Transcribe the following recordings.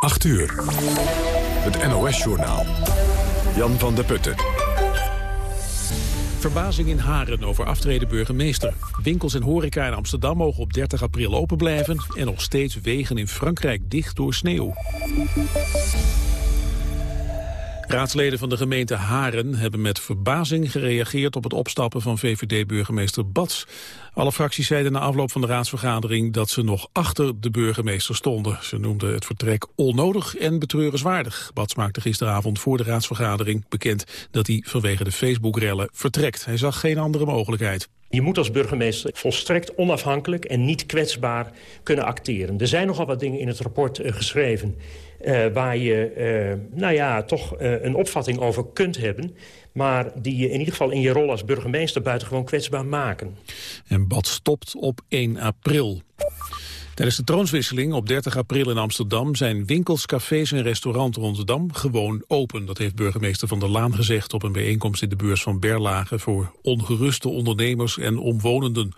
8 uur. Het NOS-journaal. Jan van der Putten. Verbazing in Haren over aftreden burgemeester. Winkels en horeca in Amsterdam mogen op 30 april open blijven... en nog steeds wegen in Frankrijk dicht door sneeuw. Raadsleden van de gemeente Haren hebben met verbazing gereageerd op het opstappen van VVD-burgemeester Bats. Alle fracties zeiden na afloop van de raadsvergadering dat ze nog achter de burgemeester stonden. Ze noemden het vertrek onnodig en betreurenswaardig. Bats maakte gisteravond voor de raadsvergadering bekend dat hij vanwege de Facebook-rellen vertrekt. Hij zag geen andere mogelijkheid. Je moet als burgemeester volstrekt onafhankelijk en niet kwetsbaar kunnen acteren. Er zijn nogal wat dingen in het rapport uh, geschreven... Uh, waar je uh, nou ja, toch een opvatting over kunt hebben... maar die je in ieder geval in je rol als burgemeester buitengewoon kwetsbaar maken. En Bad stopt op 1 april. Tijdens de troonswisseling op 30 april in Amsterdam zijn winkels, cafés en restaurants Rotterdam gewoon open. Dat heeft burgemeester Van der Laan gezegd op een bijeenkomst in de beurs van Berlage voor ongeruste ondernemers en omwonenden.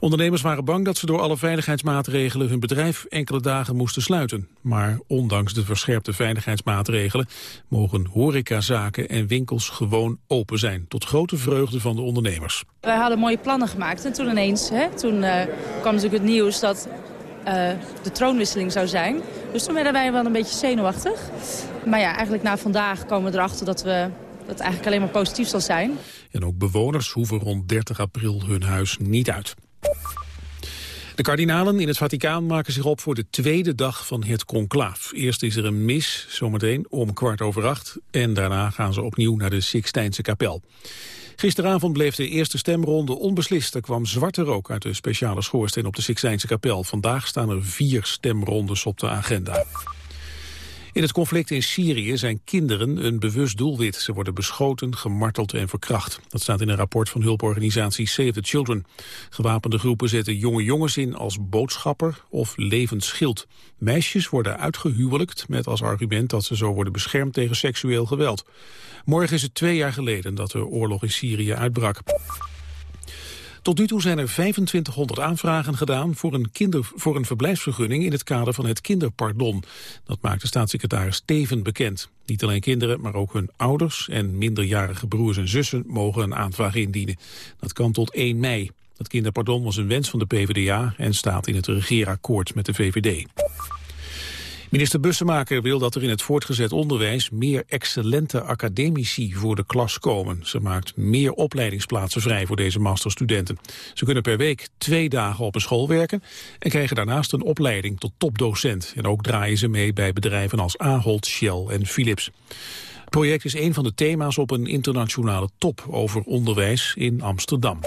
Ondernemers waren bang dat ze door alle veiligheidsmaatregelen hun bedrijf enkele dagen moesten sluiten. Maar ondanks de verscherpte veiligheidsmaatregelen mogen horecazaken en winkels gewoon open zijn. Tot grote vreugde van de ondernemers. Wij hadden mooie plannen gemaakt en toen ineens hè, toen, uh, kwam natuurlijk het nieuws dat uh, de troonwisseling zou zijn. Dus toen werden wij wel een beetje zenuwachtig. Maar ja, eigenlijk na vandaag komen we erachter dat we dat het eigenlijk alleen maar positief zal zijn. En ook bewoners hoeven rond 30 april hun huis niet uit. De kardinalen in het Vaticaan maken zich op voor de tweede dag van het conclaaf. Eerst is er een mis, zometeen om kwart over acht. En daarna gaan ze opnieuw naar de Sixtijnse kapel. Gisteravond bleef de eerste stemronde onbeslist. Er kwam zwarte rook uit de speciale schoorsteen op de Sixtijnse kapel. Vandaag staan er vier stemrondes op de agenda. In het conflict in Syrië zijn kinderen een bewust doelwit. Ze worden beschoten, gemarteld en verkracht. Dat staat in een rapport van hulporganisatie Save the Children. Gewapende groepen zetten jonge jongens in als boodschapper of levensschild. Meisjes worden uitgehuwelijkt met als argument dat ze zo worden beschermd tegen seksueel geweld. Morgen is het twee jaar geleden dat de oorlog in Syrië uitbrak. Tot nu toe zijn er 2500 aanvragen gedaan voor een, kinder, voor een verblijfsvergunning in het kader van het kinderpardon. Dat maakte staatssecretaris Steven bekend. Niet alleen kinderen, maar ook hun ouders en minderjarige broers en zussen mogen een aanvraag indienen. Dat kan tot 1 mei. Dat kinderpardon was een wens van de PvdA en staat in het regeerakkoord met de VVD. Minister Bussemaker wil dat er in het voortgezet onderwijs meer excellente academici voor de klas komen. Ze maakt meer opleidingsplaatsen vrij voor deze masterstudenten. Ze kunnen per week twee dagen op een school werken en krijgen daarnaast een opleiding tot topdocent. En ook draaien ze mee bij bedrijven als Ahold, Shell en Philips. Het project is een van de thema's op een internationale top over onderwijs in Amsterdam.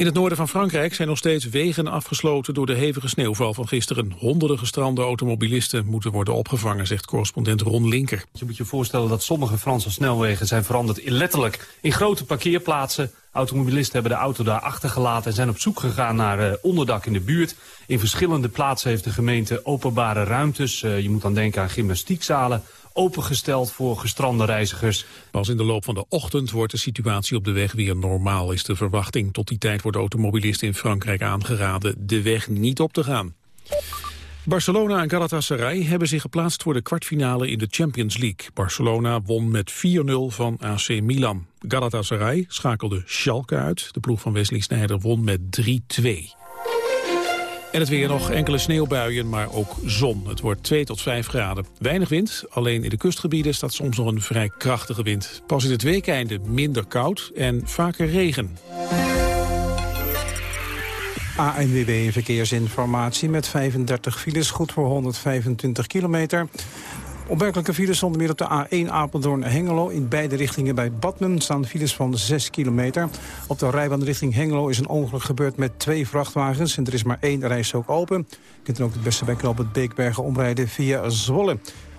In het noorden van Frankrijk zijn nog steeds wegen afgesloten door de hevige sneeuwval van gisteren. Honderden gestrande automobilisten moeten worden opgevangen, zegt correspondent Ron Linker. Je moet je voorstellen dat sommige Franse snelwegen zijn veranderd in letterlijk in grote parkeerplaatsen. Automobilisten hebben de auto daar achtergelaten en zijn op zoek gegaan naar uh, onderdak in de buurt. In verschillende plaatsen heeft de gemeente openbare ruimtes. Uh, je moet dan denken aan gymnastiekzalen, opengesteld voor gestrande reizigers. Pas in de loop van de ochtend wordt de situatie op de weg weer normaal, is de verwachting. Tot die tijd worden automobilisten in Frankrijk aangeraden de weg niet op te gaan. Barcelona en Galatasaray hebben zich geplaatst voor de kwartfinale in de Champions League. Barcelona won met 4-0 van AC Milan. Galatasaray schakelde Schalke uit. De ploeg van Wesley Sneijder won met 3-2. En het weer nog enkele sneeuwbuien, maar ook zon. Het wordt 2 tot 5 graden. Weinig wind, alleen in de kustgebieden staat soms nog een vrij krachtige wind. Pas in het weekeinde minder koud en vaker regen. ANWB Verkeersinformatie met 35 files, goed voor 125 kilometer. Opmerkelijke files stonden meer op de A1 Apeldoorn-Hengelo. In beide richtingen bij Badmen staan files van 6 kilometer. Op de rijbaan richting Hengelo is een ongeluk gebeurd met twee vrachtwagens. En er is maar één rijstrook open. Je kunt ook het beste bij het Beekbergen omrijden via Zwolle.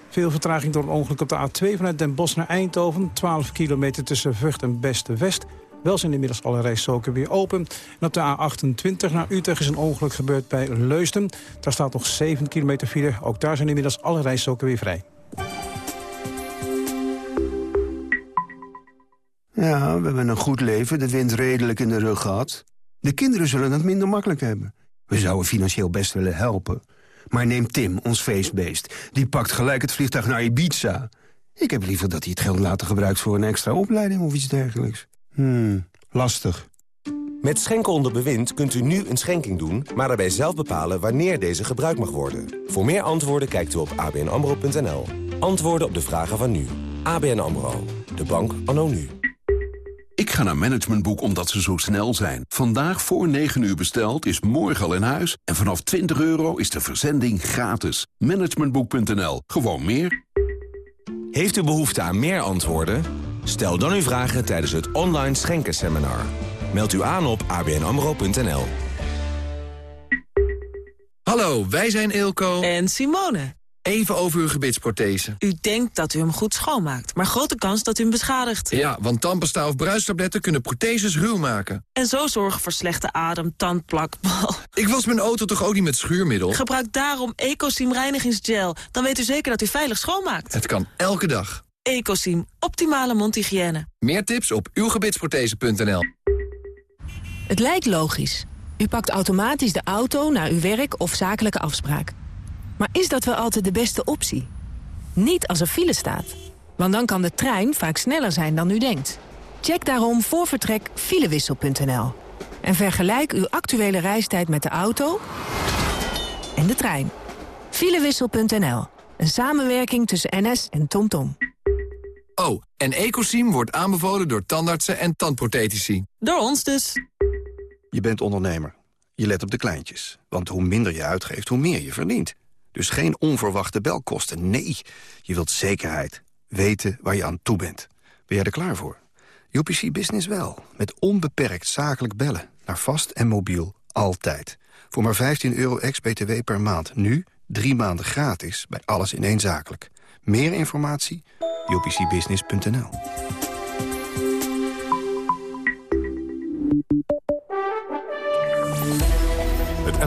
Veel vertraging door een ongeluk op de A2 vanuit Den Bosch naar Eindhoven. 12 kilometer tussen Vught en Beste-West. Wel zijn inmiddels alle rijstroken weer open. En op de A28 naar Utrecht is een ongeluk gebeurd bij Leusden. Daar staat nog 7 kilometer file. Ook daar zijn inmiddels alle rijstroken weer vrij. Ja, we hebben een goed leven, de wind redelijk in de rug gehad. De kinderen zullen het minder makkelijk hebben. We zouden financieel best willen helpen. Maar neem Tim, ons feestbeest. Die pakt gelijk het vliegtuig naar Ibiza. Ik heb liever dat hij het geld later gebruikt voor een extra opleiding of iets dergelijks. Hmm, lastig. Met Schenken onder bewind kunt u nu een schenking doen... maar daarbij zelf bepalen wanneer deze gebruikt mag worden. Voor meer antwoorden kijkt u op abnamro.nl. Antwoorden op de vragen van nu. ABN AMRO. De bank anno nu. Ik ga naar Managementboek omdat ze zo snel zijn. Vandaag voor 9 uur besteld is morgen al in huis. En vanaf 20 euro is de verzending gratis. Managementboek.nl. Gewoon meer. Heeft u behoefte aan meer antwoorden? Stel dan uw vragen tijdens het online schenkenseminar. Meld u aan op abnamro.nl. Hallo, wij zijn Eelco en Simone. Even over uw gebitsprothese. U denkt dat u hem goed schoonmaakt, maar grote kans dat u hem beschadigt. Ja, want tandpasta of bruistabletten kunnen protheses ruw maken. En zo zorgen voor slechte adem, tandplak, bal. Ik was mijn auto toch ook niet met schuurmiddel? Gebruik daarom Ecosim reinigingsgel. Dan weet u zeker dat u veilig schoonmaakt. Het kan elke dag. Ecosim, optimale mondhygiëne. Meer tips op uwgebitsprothese.nl Het lijkt logisch. U pakt automatisch de auto naar uw werk of zakelijke afspraak. Maar is dat wel altijd de beste optie? Niet als er file staat. Want dan kan de trein vaak sneller zijn dan u denkt. Check daarom voor vertrek filewissel.nl. En vergelijk uw actuele reistijd met de auto en de trein. Filewissel.nl. Een samenwerking tussen NS en TomTom. Oh, en Ecosim wordt aanbevolen door tandartsen en tandprothetici. Door ons dus. Je bent ondernemer. Je let op de kleintjes. Want hoe minder je uitgeeft, hoe meer je verdient. Dus geen onverwachte belkosten. Nee, je wilt zekerheid. Weten waar je aan toe bent. Ben jij er klaar voor? UPC Business wel. Met onbeperkt zakelijk bellen. Naar vast en mobiel. Altijd. Voor maar 15 euro ex-BTW per maand. Nu drie maanden gratis bij alles in één zakelijk. Meer informatie? upcbusiness.nl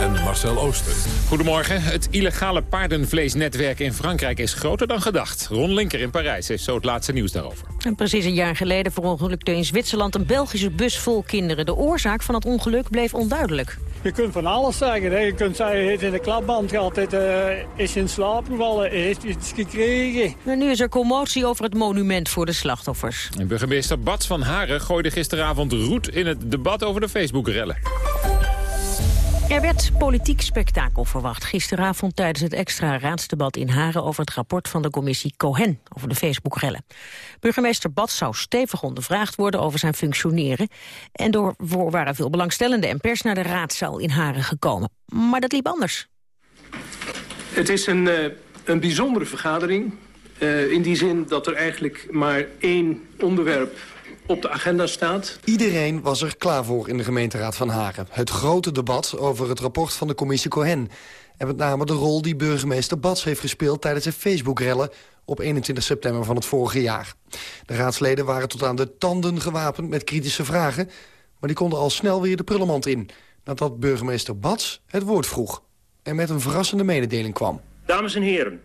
en Marcel Ooster. Goedemorgen. Het illegale paardenvleesnetwerk in Frankrijk is groter dan gedacht. Ron Linker in Parijs heeft zo het laatste nieuws daarover. En precies een jaar geleden verongelukte in Zwitserland een Belgische bus vol kinderen. De oorzaak van het ongeluk bleef onduidelijk. Je kunt van alles zeggen. Hè. Je kunt zeggen, hij heeft in de klapband gehad, hij uh, is in slaap gevallen, hij heeft iets gekregen. En nu is er commotie over het monument voor de slachtoffers. En burgemeester Bats van Haren gooide gisteravond roet in het debat over de Facebook-rellen. Er werd politiek spektakel verwacht gisteravond tijdens het extra raadsdebat in Haren over het rapport van de commissie Cohen over de Facebook-rellen. Burgemeester Bad zou stevig ondervraagd worden over zijn functioneren en door waren veel belangstellenden en pers naar de raadzaal in Haren gekomen. Maar dat liep anders. Het is een, uh, een bijzondere vergadering uh, in die zin dat er eigenlijk maar één onderwerp op de agenda staat. Iedereen was er klaar voor in de gemeenteraad van Hagen. Het grote debat over het rapport van de commissie Cohen. En met name de rol die burgemeester Bats heeft gespeeld... tijdens de Facebook-rellen op 21 september van het vorige jaar. De raadsleden waren tot aan de tanden gewapend met kritische vragen... maar die konden al snel weer de prullenmand in... nadat burgemeester Bats het woord vroeg... en met een verrassende mededeling kwam. Dames en heren,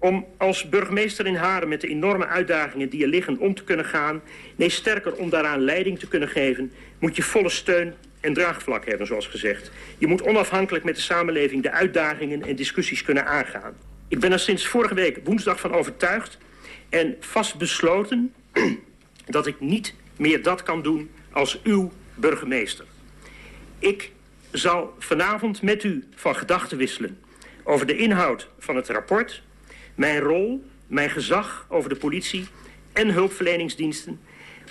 om als burgemeester in Haren met de enorme uitdagingen die er liggen om te kunnen gaan... nee, sterker om daaraan leiding te kunnen geven... moet je volle steun en draagvlak hebben, zoals gezegd. Je moet onafhankelijk met de samenleving de uitdagingen en discussies kunnen aangaan. Ik ben er sinds vorige week woensdag van overtuigd en vast besloten... dat ik niet meer dat kan doen als uw burgemeester. Ik zal vanavond met u van gedachten wisselen over de inhoud van het rapport mijn rol, mijn gezag over de politie en hulpverleningsdiensten...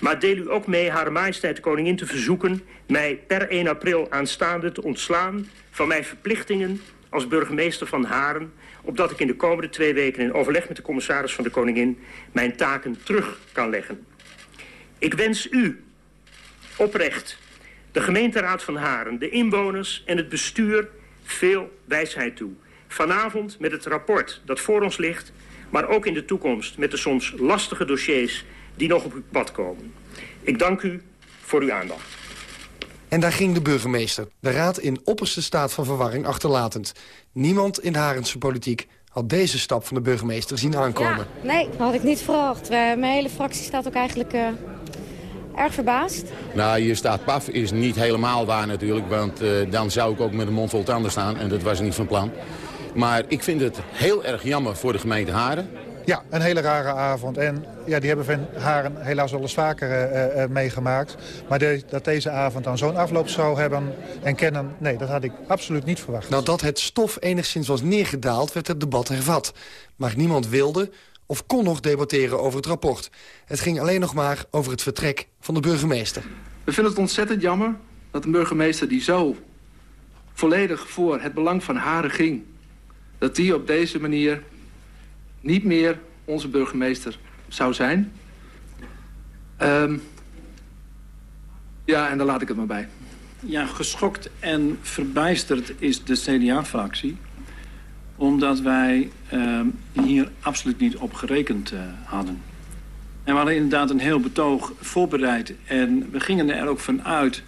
maar deel u ook mee Hare Majesteit de Koningin te verzoeken... mij per 1 april aanstaande te ontslaan van mijn verplichtingen als burgemeester van Haren... opdat ik in de komende twee weken in overleg met de commissaris van de Koningin... mijn taken terug kan leggen. Ik wens u oprecht, de gemeenteraad van Haren, de inwoners en het bestuur... veel wijsheid toe vanavond met het rapport dat voor ons ligt... maar ook in de toekomst met de soms lastige dossiers die nog op uw pad komen. Ik dank u voor uw aandacht. En daar ging de burgemeester, de raad in opperste staat van verwarring achterlatend. Niemand in de Harense politiek had deze stap van de burgemeester zien aankomen. Ja, nee, dat had ik niet verwacht. Mijn hele fractie staat ook eigenlijk uh, Erg verbaasd? Nou, je staat paf is niet helemaal waar natuurlijk. Want uh, dan zou ik ook met een mond vol tanden staan. En dat was niet van plan. Maar ik vind het heel erg jammer voor de gemeente Haren. Ja, een hele rare avond. En ja, die hebben Van Haren helaas wel eens vaker uh, uh, meegemaakt. Maar de, dat deze avond dan zo'n afloop zou hebben en kennen... nee, dat had ik absoluut niet verwacht. Nou, dat het stof enigszins was neergedaald, werd het debat hervat. Maar niemand wilde of kon nog debatteren over het rapport. Het ging alleen nog maar over het vertrek van de burgemeester. We vinden het ontzettend jammer dat een burgemeester die zo volledig voor het belang van Haren ging... dat die op deze manier niet meer onze burgemeester zou zijn. Um, ja, en daar laat ik het maar bij. Ja, geschokt en verbijsterd is de CDA-fractie. Omdat wij uh, hier absoluut niet op gerekend uh, hadden. En we hadden inderdaad een heel betoog voorbereid. En we gingen er ook van uit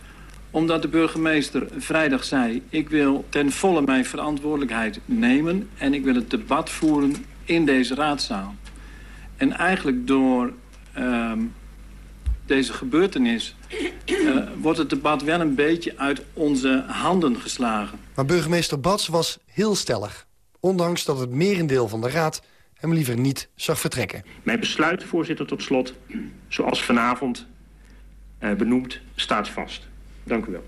omdat de burgemeester vrijdag zei... ik wil ten volle mijn verantwoordelijkheid nemen... en ik wil het debat voeren in deze raadzaal. En eigenlijk door uh, deze gebeurtenis uh, wordt het debat wel een beetje uit onze handen geslagen. Maar burgemeester Bats was heel stellig. Ondanks dat het merendeel van de raad hem liever niet zag vertrekken. Mijn besluit, voorzitter, tot slot, zoals vanavond uh, benoemd, staat vast. Dank u wel.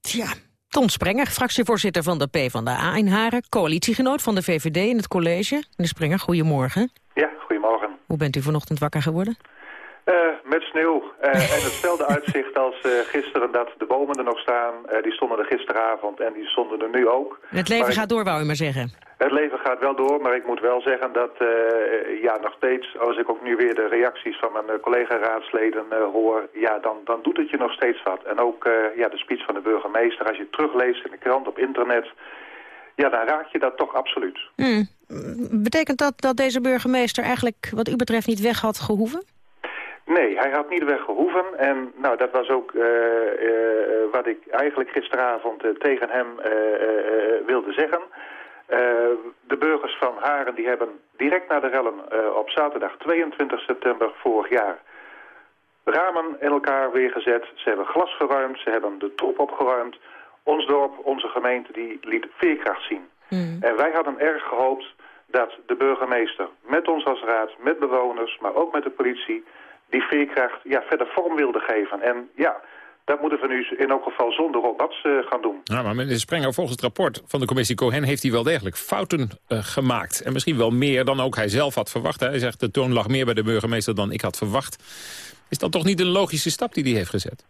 Tja, Ton Sprenger, fractievoorzitter van de PvdA in Haren... coalitiegenoot van de VVD in het college. Meneer Sprenger, goedemorgen. Ja, goedemorgen. Hoe bent u vanochtend wakker geworden? Uh, met sneeuw uh, en hetzelfde uitzicht als uh, gisteren dat de bomen er nog staan. die stonden er gisteravond en die stonden er nu ook. Het leven gaat door, wou u maar zeggen. Het leven gaat wel door, maar ik moet wel zeggen dat ja, nog steeds, als ik ook nu weer de reacties van mijn collega-raadsleden hoor, ja, dan, dan doet het je nog steeds wat. En ook ja, de speech van de burgemeester, als je het terugleest in de krant op internet, ja, dan raak je dat toch absoluut. Mm. Betekent dat dat deze burgemeester eigenlijk wat u betreft niet weg had gehoeven? Nee, hij had niet weggehoeven. En nou, dat was ook uh, uh, wat ik eigenlijk gisteravond uh, tegen hem wilde zeggen. de burgers van Haren die hebben direct na de rellen op zaterdag 22 september vorig jaar ramen in elkaar weergezet. Ze hebben glas geruimd, ze hebben de troep opgeruimd. Ons dorp, onze gemeente, die liet veerkracht zien. Mm. En wij hadden erg gehoopt dat de burgemeester met ons als raad, met bewoners, maar ook met de politie die veerkracht ja, verder vorm wilde geven. En ja, dat moeten we nu in elk geval zonder robots uh, gaan doen. Ja, maar meneer Sprenger, volgens het rapport van de commissie Cohen... heeft hij wel degelijk fouten uh, gemaakt. En misschien wel meer dan ook hij zelf had verwacht. Hij zegt, de toon lag meer bij de burgemeester dan ik had verwacht. Is dat toch niet een logische stap die hij heeft gezet?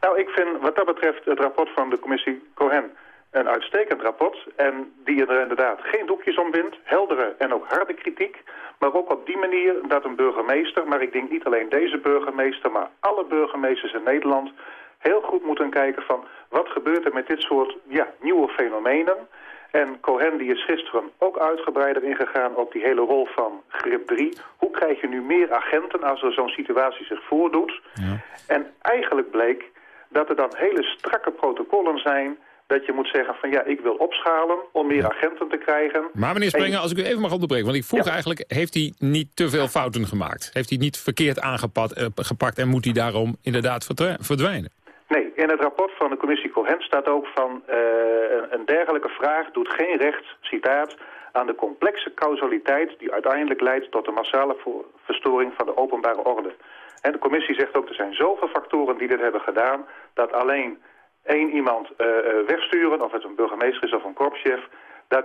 Nou, ik vind wat dat betreft het rapport van de commissie Cohen een uitstekend rapport. En die er inderdaad geen doekjes om bindt. Heldere en ook harde kritiek. Maar ook op die manier dat een burgemeester, maar ik denk niet alleen deze burgemeester, maar alle burgemeesters in Nederland heel goed moeten kijken van wat gebeurt er met dit soort ja, nieuwe fenomenen. En Cohen die is gisteren ook uitgebreider ingegaan op die hele rol van grip 3. Hoe krijg je nu meer agenten als er zo'n situatie zich voordoet? Ja. En eigenlijk bleek dat er dan hele strakke protocollen zijn dat je moet zeggen van ja, ik wil opschalen om meer agenten te krijgen. Maar meneer Sprenger, als ik u even mag onderbreken, want ik vroeg eigenlijk, heeft hij niet te veel fouten gemaakt? Heeft hij niet verkeerd aangepakt uh, gepakt en moet hij daarom inderdaad verdwijnen? Nee, in het rapport van de commissie Cohen staat ook van uh, een dergelijke vraag doet geen recht, citaat, aan de complexe causaliteit die uiteindelijk leidt tot de massale verstoring van de openbare orde. En de commissie zegt ook, er zijn zoveel factoren die dit hebben gedaan, dat alleen één iemand uh, wegsturen, of het een burgemeester is of een korpschef, dat,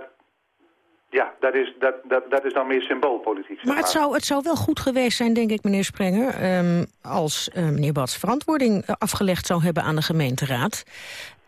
ja, dat is, dat, dat, dat is dan meer symboolpolitiek. Maar, het, zou, het zou wel goed geweest zijn, denk ik, meneer Sprenger... Um, als uh, meneer Bats verantwoording afgelegd zou hebben aan de gemeenteraad.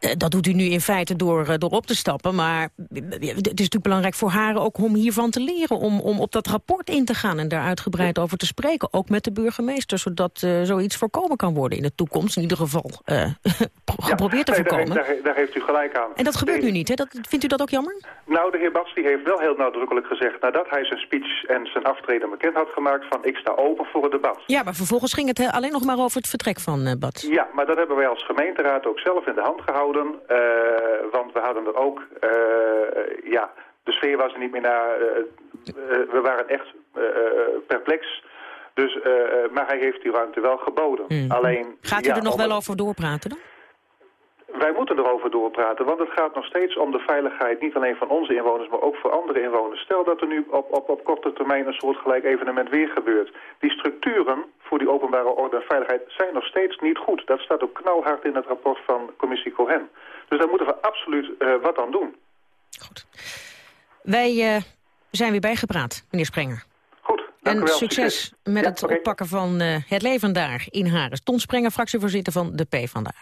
Uh, dat doet u nu in feite door, uh, door op te stappen. Maar het is natuurlijk belangrijk voor haar ook om hiervan te leren. Om, om op dat rapport in te gaan en daar uitgebreid over te spreken. Ook met de burgemeester, zodat uh, zoiets voorkomen kan worden in de toekomst. In ieder geval geprobeerd ja, te voorkomen. Daar, daar, daar, heeft u gelijk aan. En dat gebeurt nu niet, hè? Dat, vindt u dat ook jammer? Nou, de heer Bats die heeft wel heel nadrukkelijk gezegd... nadat hij zijn speech en zijn aftreden bekend had gemaakt... van ik sta open voor het debat. Ja, maar vervolgens ging het alleen nog maar over het vertrek van Bats. Ja, maar dat hebben wij als gemeenteraad ook zelf in de hand gehouden uh, want we hadden er ook, uh, ja, de sfeer was er niet meer naar. Uh, we waren echt perplex Dus, eh, eh, maar hij heeft die ruimte wel geboden. Hmm. Alleen, Gaat u ja, er nog wel het- over doorpraten dan? Wij moeten erover doorpraten, want het gaat nog steeds om de veiligheid... niet alleen van onze inwoners, maar ook voor andere inwoners. Stel dat er nu op, op, op korte termijn een soortgelijk evenement weer gebeurt. Die structuren voor die openbare orde en veiligheid zijn nog steeds niet goed. Dat staat ook knalhard in het rapport van commissie Cohen. Dus daar moeten we absoluut eh, wat aan doen. Wij eh, zijn weer bijgepraat, meneer Sprenger. Dank u En wel. succes met Ja, het oppakken van eh, het leven daar in Haren. Ton Sprenger, fractievoorzitter van de PvdA.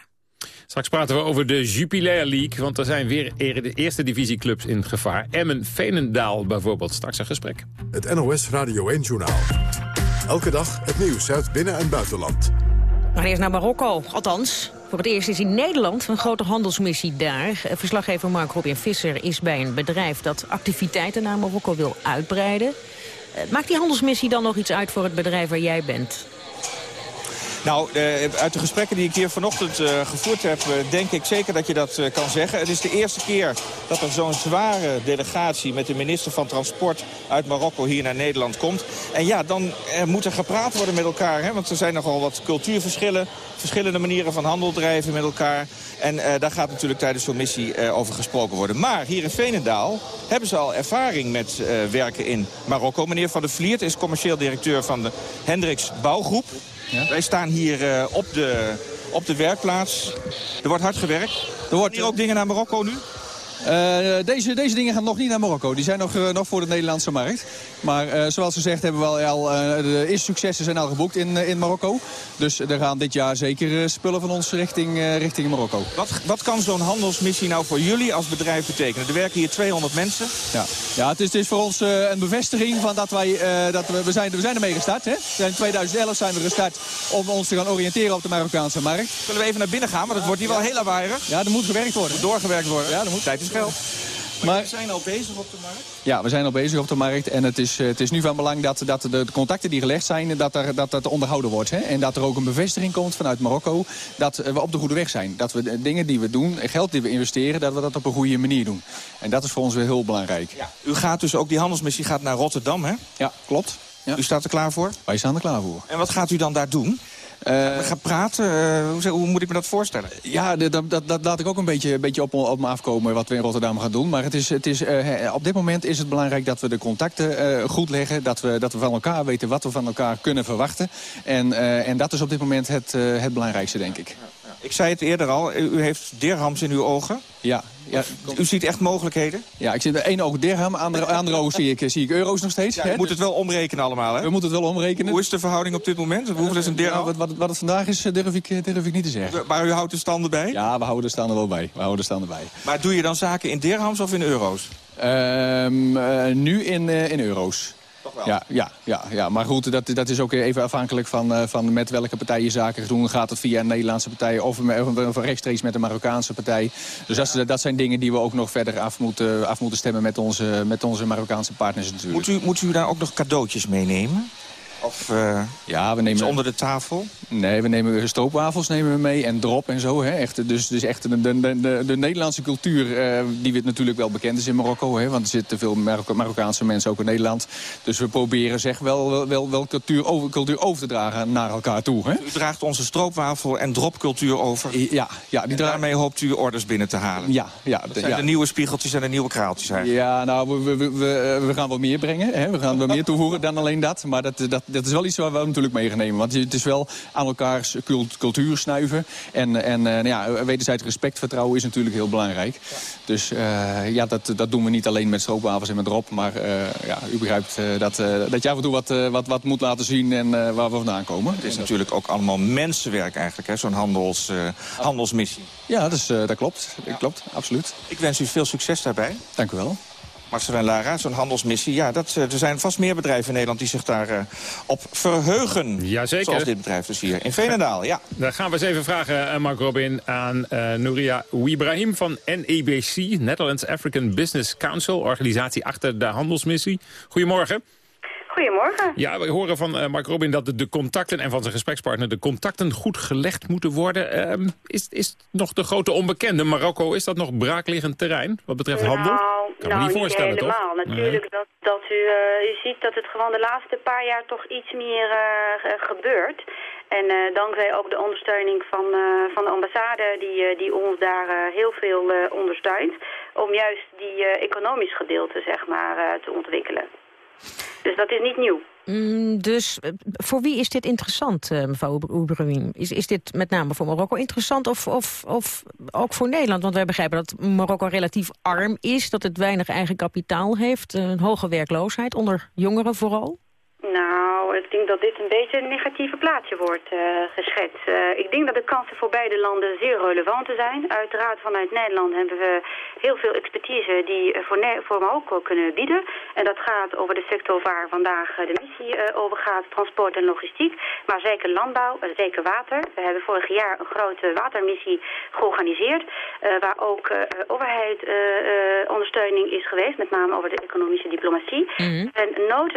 Straks praten we over de Jupiler League, want er zijn weer de eerste divisieclubs in gevaar. Emmen, Veenendaal bijvoorbeeld. Straks een gesprek. Het NOS Radio 1-journaal. Elke dag het nieuws uit binnen- en buitenland. Maar eerst naar Marokko. Althans, voor het eerst is in Nederland een grote handelsmissie daar. Verslaggever Mark Robin Visser is bij een bedrijf dat activiteiten naar Marokko wil uitbreiden. Eh, Maakt die handelsmissie dan nog iets uit voor het bedrijf waar jij bent? Nou, eh, uit de gesprekken die ik hier vanochtend eh, gevoerd heb... eh, denk ik zeker dat je dat kan zeggen. Het is de eerste keer dat er zo'n zware delegatie... met de minister van Transport uit Marokko hier naar Nederland komt. En ja, dan moet er gepraat worden met elkaar. Hè? Want er zijn nogal wat cultuurverschillen. Verschillende manieren van handel drijven met elkaar. En daar gaat natuurlijk tijdens zo'n missie over gesproken worden. Maar hier in Veenendaal hebben ze al ervaring met werken in Marokko. Meneer Van der Vliert is commercieel directeur van de Hendricks Bouwgroep. Wij staan hier eh, op, de, op de werkplaats. Er wordt hard gewerkt. Er wordt hier ook dingen naar Marokko nu? Eh, deze, deze dingen gaan nog niet naar Marokko. Die zijn nog, eh, nog voor de Nederlandse markt. Maar eh, zoals gezegd hebben we al, de eerste successen zijn al geboekt in, in Marokko. Dus er gaan dit jaar zeker spullen van ons richting, richting Marokko. Wat, wat kan zo'n handelsmissie nou voor jullie als bedrijf betekenen? Er werken hier 200 mensen. Ja, ja het, is, het is voor ons een bevestiging van dat wij... dat we, we, zijn, we zijn ermee gestart. Hè? We In 2011 zijn we gestart om ons te gaan oriënteren op de Marokkaanse markt. Zullen we even naar binnen gaan? Want het wordt hier wel heel lawaaiig. Ja, er moet gewerkt worden. Moet doorgewerkt worden. Ja, er moet. Tijd is geld. Maar- we zijn al bezig op de markt. Ja, we zijn al bezig op de markt. En het is, eh, het is nu van belang dat, dat de, contacten die gelegd zijn, dat, er, dat dat onderhouden wordt. Hè? En dat er ook een bevestiging komt vanuit Marokko dat eh, we op de goede weg zijn. Dat we de dingen die we doen, geld die we investeren, dat we dat op een goede manier doen. En dat is voor ons weer heel belangrijk. U gaat dus ook, die handelsmissie gaat naar Rotterdam, hè? Ja, klopt. Ja. U staat er klaar voor? Wij staan er klaar voor. En wat gaat u dan daar doen? We gaan praten? Eh, hoe, hoe moet ik me dat voorstellen? Ja, dat, dat, dat, laat ik ook een beetje, een beetje op, op me afkomen wat we in Rotterdam gaan doen. Maar het is, het is, eh, op dit moment is het belangrijk dat we de contacten eh, goed leggen. Dat we, dat we van elkaar weten wat we van elkaar kunnen verwachten. En, eh, en dat is op dit moment het, eh, het belangrijkste, denk ik. Ik zei het eerder al, u heeft dirhams in uw ogen. Ja. ja. U ziet echt mogelijkheden? Ja, ik zit bij één oog dirham, andere, andere oog zie ik, zie ik euro's nog steeds. Ja, hè? u moet het wel omrekenen allemaal, hè? We moeten het wel omrekenen. Hoe is de verhouding op dit moment? Hoeveel is een dirham? Nou, wat, wat, wat het vandaag is, eh, durf ik, eh, durf ik niet te zeggen. Maar u houdt de standen bij? Ja, we houden de standen wel bij. We houden de standen bij. Maar doe je dan zaken in dirhams of in euro's? Ehm, eh, nu in, eh, in euro's. Toch wel? Ja, ja, ja, ja, maar goed, dat, dat is ook even afhankelijk van, eh, van met welke partij je zaken doen. Gaat het via een Nederlandse partij of, of, rechtstreeks met een Marokkaanse partij. Dus dat, dat zijn dingen die we ook nog verder af moeten, af moeten stemmen met onze, met onze Marokkaanse partners natuurlijk. Moet u, moet u daar ook nog cadeautjes meenemen? Of eh, ja, we nemen onder de tafel? Nee, we nemen stroopwafels nemen we mee en drop en zo. Hè. Echt, dus, dus echt de, de, de, de Nederlandse cultuur, eh, die we natuurlijk wel bekend is in Marokko. Hè, want er zitten veel Marokkaanse mensen ook in Nederland. Dus we proberen zeg wel, wel, wel, wel cultuur, over, cultuur over te dragen naar elkaar toe. Hè. U draagt onze stroopwafel en dropcultuur over. Ja, ja die en daarmee hoopt u orders binnen te halen. Ja, ja, Dat de- zijn ja. de nieuwe spiegeltjes en de nieuwe kraaltjes eigenlijk. Ja, nou, we, we, we, we gaan wel meer brengen. Hè. We gaan wel meer toevoegen dan alleen dat. Maar dat, dat, dat is wel iets waar we natuurlijk mee gaan nemen. Want het is wel aan elkaars cult- cultuur snuiven. En, en eh, nou ja, wederzijds respect, vertrouwen is natuurlijk heel belangrijk. Dus eh, ja, dat, dat doen we niet alleen met stroopwafels en met drop. Maar eh, ja, u begrijpt dat, dat je af en toe wat, wat, wat moet laten zien en waar we vandaan komen. Het is natuurlijk ook allemaal mensenwerk eigenlijk, hè, zo'n handels, handelsmissie. Ja, eh, dat klopt. Dat klopt, absoluut. Ik wens u veel succes daarbij. Dank u wel. Marcel en Lara, zo'n handelsmissie. Ja, dat, eh, er zijn vast meer bedrijven in Nederland die zich daar eh, op verheugen. Jazeker. Zoals dit bedrijf dus hier in Veenendaal, ja. Dan gaan we eens even vragen, eh, Mark Robin, aan Nouria Ouibrahim van NEBC, Netherlands African Business Council, organisatie achter de handelsmissie. Goedemorgen. Goedemorgen. Ja, we horen van eh, Mark Robin dat de, de contacten en van zijn gesprekspartner de contacten goed gelegd moeten worden. Ehm, is, is nog de grote onbekende Marokko, is dat nog braakliggend terrein wat betreft handel? Nou, Kan nou, me niet voorstellen, helemaal. toch? Natuurlijk dat, dat u, uh, u ziet dat het gewoon de laatste paar jaar toch iets meer uh, gebeurt. En uh, dankzij ook de ondersteuning van, van de ambassade die, die ons daar heel veel ondersteunt. Om juist die economisch gedeelte zeg maar te ontwikkelen. Dus dat is niet nieuw. Mm, dus eh, voor wie is dit interessant, uh, mevrouw Oebrahim? Is, is dit met name voor Marokko interessant of, of, of ook voor Nederland? Want wij begrijpen dat Marokko relatief arm is, dat het weinig eigen kapitaal heeft, een hoge werkloosheid, onder jongeren vooral. Nou, ik denk dat dit een beetje een negatieve plaatje wordt uh, geschetst. Uh, ik denk dat de kansen voor beide landen zeer relevant zijn. Uiteraard vanuit Nederland hebben we heel veel expertise die voor, voor Marokko kunnen bieden. En dat gaat over de sector waar vandaag de missie uh, over gaat, transport en logistiek. Maar zeker landbouw, zeker water. We hebben vorig jaar een grote watermissie georganiseerd. waar ook overheid ondersteuning is geweest, met name over de economische diplomatie. Mm -hmm. En nood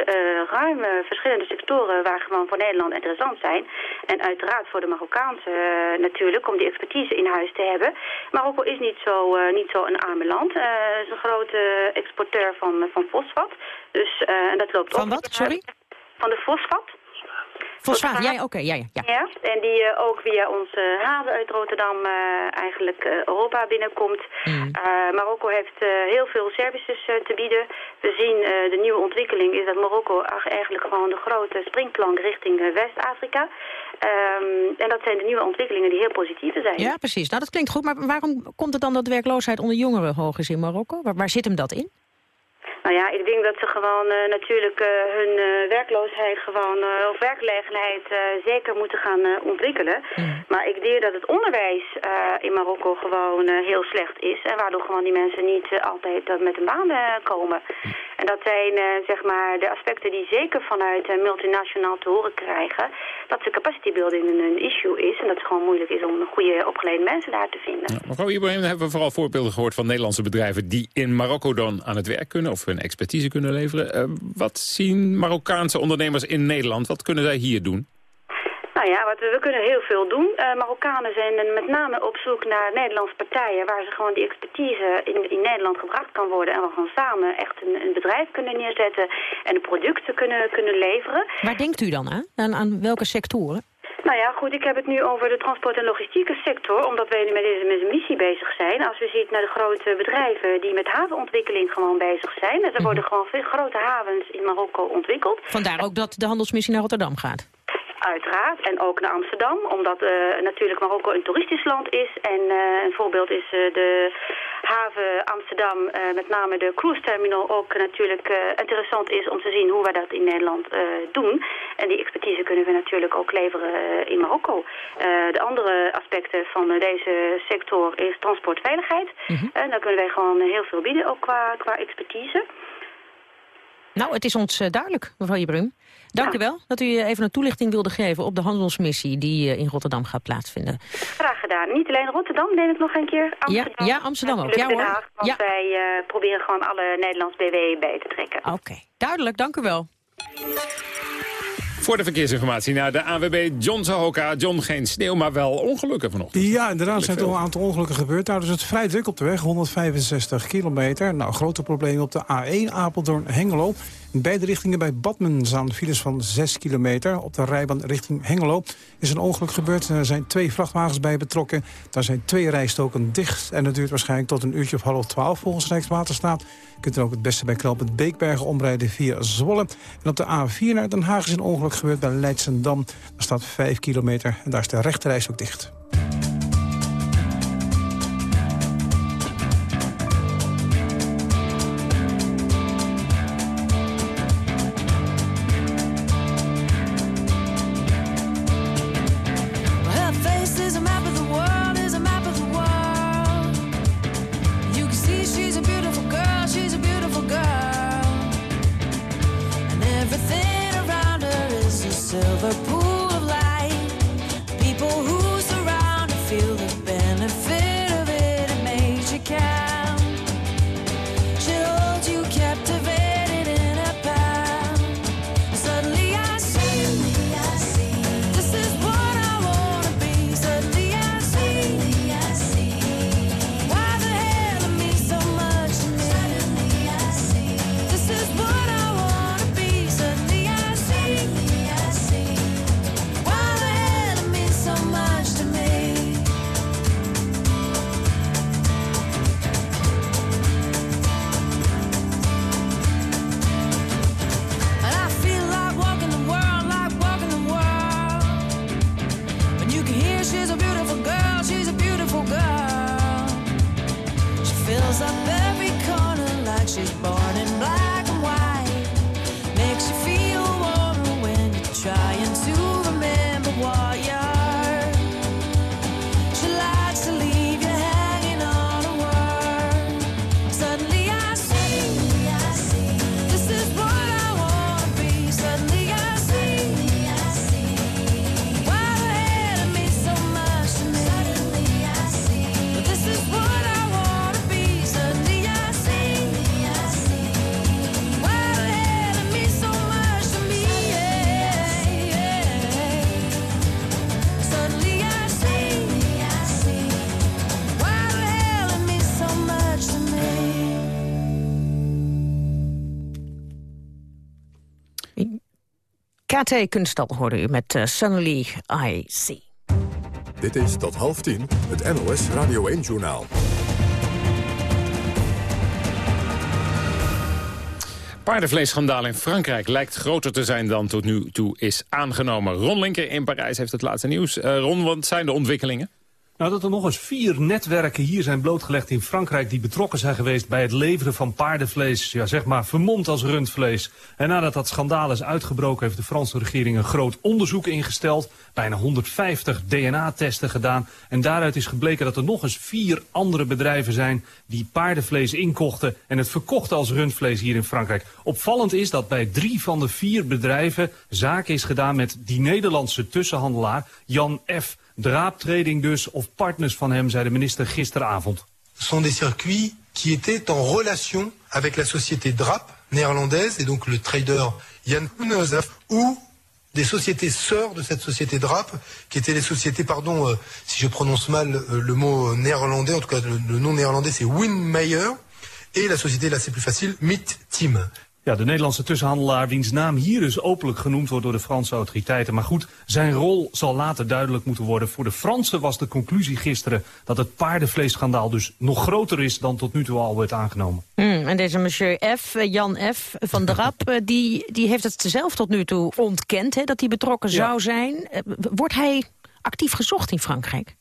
ruim verschillende sectoren waar gewoon voor Nederland interessant zijn. En uiteraard voor de Marokkaanse uh, natuurlijk, om die expertise in huis te hebben. Marokko is niet zo, uh, niet zo een arme land. Het uh, is een grote exporteur van, van fosfat. Dus, dat loopt van op. wat, sorry? Van de fosfat. Fosfaat, ja, oké, okay, ja, ja. Ja, en die uh, ook via onze haven uit Rotterdam uh, eigenlijk uh, Europa binnenkomt. Mm. Marokko heeft heel veel services te bieden. We zien de nieuwe ontwikkeling is dat Marokko eigenlijk gewoon de grote springplank richting West-Afrika. Um, en dat zijn de nieuwe ontwikkelingen die heel positief zijn. Ja, precies. Nou, dat klinkt goed. Maar waarom komt het dan dat de werkloosheid onder jongeren hoog is in Marokko? Waar, waar zit hem dat in? Nou ja, ik denk dat ze gewoon uh, natuurlijk uh, hun uh, werkloosheid gewoon, of werkgelegenheid zeker moeten gaan ontwikkelen. Mm. Maar ik denk dat het onderwijs in Marokko gewoon heel slecht is. En waardoor gewoon die mensen niet altijd met een baan komen. En dat zijn zeg maar de aspecten die zeker vanuit multinationaal te horen krijgen. Dat de capacity building een issue is. En dat het gewoon moeilijk is om goede opgeleide mensen daar te vinden. Ja, mevrouw Ibrahim, hebben we vooral voorbeelden gehoord van Nederlandse bedrijven die in Marokko dan aan het werk kunnen. Of hun expertise kunnen leveren. Uh, wat zien Marokkaanse ondernemers in Nederland? Wat kunnen zij hier doen? Nou ja, wat we, we kunnen heel veel doen. Uh, Marokkanen zijn met name op zoek naar Nederlandse partijen... waar ze gewoon die expertise in, in Nederland gebracht kan worden... en we gewoon samen echt een, een bedrijf kunnen neerzetten... en de producten kunnen, kunnen leveren. Waar denkt u dan aan? Aan, aan welke sectoren? Nou ja, goed, ik heb het nu over de transport- en logistieke sector, omdat wij nu met deze, missie bezig zijn. Als we zien naar de grote bedrijven die met havenontwikkeling gewoon bezig zijn. Er worden gewoon veel grote havens in Marokko ontwikkeld. Vandaar ook dat de handelsmissie naar Rotterdam gaat. Uiteraard, en ook naar Amsterdam, omdat uh, natuurlijk Marokko een toeristisch land is. En uh, een voorbeeld is uh, de haven Amsterdam, met name de cruise terminal, ook natuurlijk interessant is om te zien hoe wij dat in Nederland doen. En die expertise kunnen we natuurlijk ook leveren in Marokko. de andere aspecten van deze sector is transportveiligheid. Mm -hmm. En daar kunnen wij gewoon heel veel bieden, ook qua, qua expertise. Nou, het is ons duidelijk, mevrouw Jebrum. Dank u wel dat u even een toelichting wilde geven op de handelsmissie die in Rotterdam gaat plaatsvinden. Graag gedaan. Niet alleen Rotterdam, neem ik nog een keer. Amsterdam. Ja, ja Amsterdam ook. Ja hoor. Haag, want ja. wij uh, proberen gewoon alle Nederlands BW bij te trekken. Oké, okay. duidelijk. Dank u wel. Voor de verkeersinformatie naar de AWB John Zahoka. John, geen sneeuw, maar wel ongelukken vanochtend. Ja, inderdaad zijn toch een aantal ongelukken gebeurd. Nou, dus het vrij druk op de weg, 165 kilometer. Nou, grote problemen op de A1 Apeldoorn-Hengelo. In beide richtingen bij Badmen staan files van 6 kilometer. Op de rijbaan richting Hengelo is een ongeluk gebeurd. Er zijn twee vrachtwagens bij betrokken. Daar zijn twee rijstoken dicht. En dat duurt waarschijnlijk tot een uurtje of half twaalf volgens Rijkswaterstaat. Je kunt er ook het beste bij knooppunt Beekbergen omrijden via Zwolle. En op de A4 naar Den Haag is een ongeluk gebeurd bij Leidsendam. Daar staat 5 kilometer en daar is de rechterreis ook dicht. silver pool. KT Kunstal hoorde u met eh, Suddenly I See. Dit is tot half tien het NOS Radio 1-journaal. Paardenvleesschandaal in Frankrijk lijkt groter te zijn dan tot nu toe is aangenomen. Ron Linker in Parijs heeft het laatste nieuws. Eh, Ron, wat zijn de ontwikkelingen? Nou, dat er nog eens vier netwerken hier zijn blootgelegd in Frankrijk... die betrokken zijn geweest bij het leveren van paardenvlees. Ja, zeg maar vermomd als rundvlees. En nadat dat schandaal is uitgebroken... heeft de Franse regering een groot onderzoek ingesteld. Bijna 150 DNA-testen gedaan. En daaruit is gebleken dat er nog eens vier andere bedrijven zijn... die paardenvlees inkochten en het verkochten als rundvlees hier in Frankrijk. Opvallend is dat bij drie van de vier bedrijven... zaken is gedaan met die Nederlandse tussenhandelaar Jan F., Draaptrading dus, of partners van hem, zei de minister gisteravond. Sont des circuits qui étaient en relation avec la société DRAP néerlandaise et donc le trader Jan Koenezef ou des sociétés sœurs de cette société DRAP qui étaient les sociétés, pardon euh, si je prononce mal euh, le mot néerlandais, en tout cas le, nom néerlandais c'est Winmeyer et la société là c'est plus facile, Meat Team. Ja, de Nederlandse tussenhandelaar, wiens naam hier dus openlijk genoemd wordt door de Franse autoriteiten. Maar goed, zijn rol zal later duidelijk moeten worden. Voor de Fransen was de conclusie gisteren dat het paardenvleesschandaal dus nog groter is dan tot nu toe al werd aangenomen. Hmm, en deze monsieur F, eh, Jan F. van der Rap, eh, die, die heeft het zelf tot nu toe ontkend, hè, dat hij betrokken zou zijn. Eh, Wordt hij actief gezocht in Frankrijk?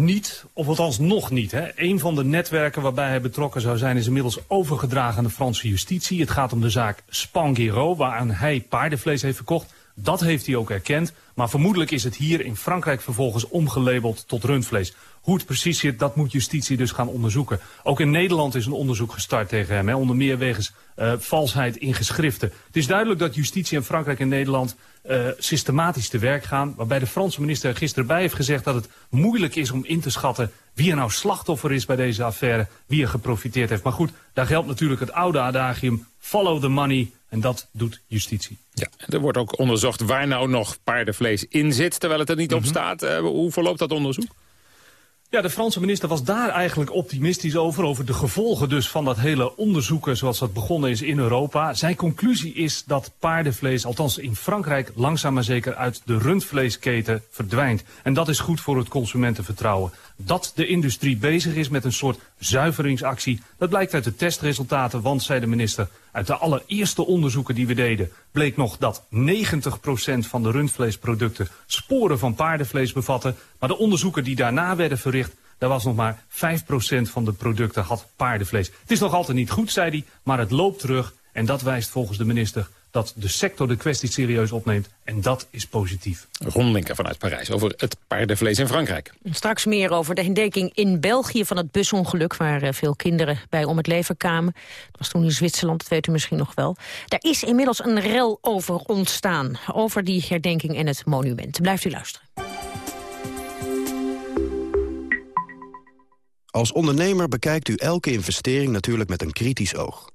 Niet, of althans nog niet. Hè. Een van de netwerken waarbij hij betrokken zou zijn... is inmiddels overgedragen aan de Franse justitie. Het gaat om de zaak Spanghero, waaraan hij paardenvlees heeft verkocht. Dat heeft hij ook erkend. Maar vermoedelijk is het hier in Frankrijk vervolgens omgelabeld tot rundvlees. Hoe het precies zit, dat moet justitie dus gaan onderzoeken. Ook in Nederland is een onderzoek gestart tegen hem. Hè, onder meer wegens uh, valsheid in geschriften. Het is duidelijk dat justitie in Frankrijk en Nederland uh, systematisch te werk gaan. Waarbij de Franse minister gisteren bij heeft gezegd dat het moeilijk is om in te schatten wie er nou slachtoffer is bij deze affaire, wie er geprofiteerd heeft. Maar goed, daar geldt natuurlijk het oude adagium, follow the money, en dat doet justitie. Ja, er wordt ook onderzocht waar nou nog paardenvlees in zit, terwijl het er niet mm -hmm. op staat. Uh, hoe verloopt dat onderzoek? Ja, de Franse minister was daar eigenlijk optimistisch over. Over de gevolgen dus van dat hele onderzoeken zoals dat begonnen is in Europa. Zijn conclusie is dat paardenvlees, althans in Frankrijk, langzaam maar zeker uit de rundvleesketen verdwijnt. En dat is goed voor het consumentenvertrouwen. Dat de industrie bezig is met een soort zuiveringsactie, dat blijkt uit de testresultaten. Want, zei de minister, uit de allereerste onderzoeken die we deden... bleek nog dat 90% van de rundvleesproducten sporen van paardenvlees bevatten. Maar de onderzoeken die daarna werden verricht... daar was nog maar 5% van de producten had paardenvlees. Het is nog altijd niet goed, zei hij, maar het loopt terug. En dat wijst volgens de minister dat de sector de kwestie serieus opneemt. En dat is positief. Ron Linker vanuit Parijs over het paardenvlees in Frankrijk. Straks meer over de herdenking in België van het busongeluk... waar eh, veel kinderen bij om het leven kwamen. Dat was toen in Zwitserland, dat weet u misschien nog wel. Daar is inmiddels een rel over ontstaan. Over die herdenking en het monument. Blijft u luisteren. Als ondernemer bekijkt u elke investering natuurlijk met een kritisch oog.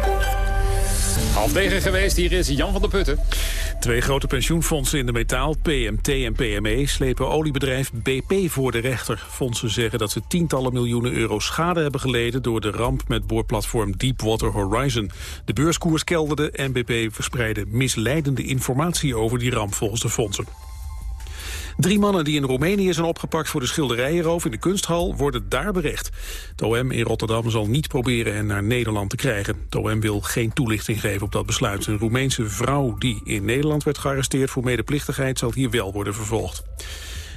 Half negen geweest, hier is Jan van der Putten. Twee grote pensioenfondsen in de metaal, PMT en PME, slepen oliebedrijf BP voor de rechter. Fondsen zeggen dat ze tientallen miljoenen euro schade hebben geleden door de ramp met boorplatform Deepwater Horizon. De beurskoers kelderde en BP verspreidde misleidende informatie over die ramp volgens de fondsen. Drie mannen die in Roemenië zijn opgepakt voor de schilderijenroof in de kunsthal worden daar berecht. Het OM in Rotterdam zal niet proberen hen naar Nederland te krijgen. Het OM wil geen toelichting geven op dat besluit. Een Roemeense vrouw die in Nederland werd gearresteerd voor medeplichtigheid zal hier wel worden vervolgd.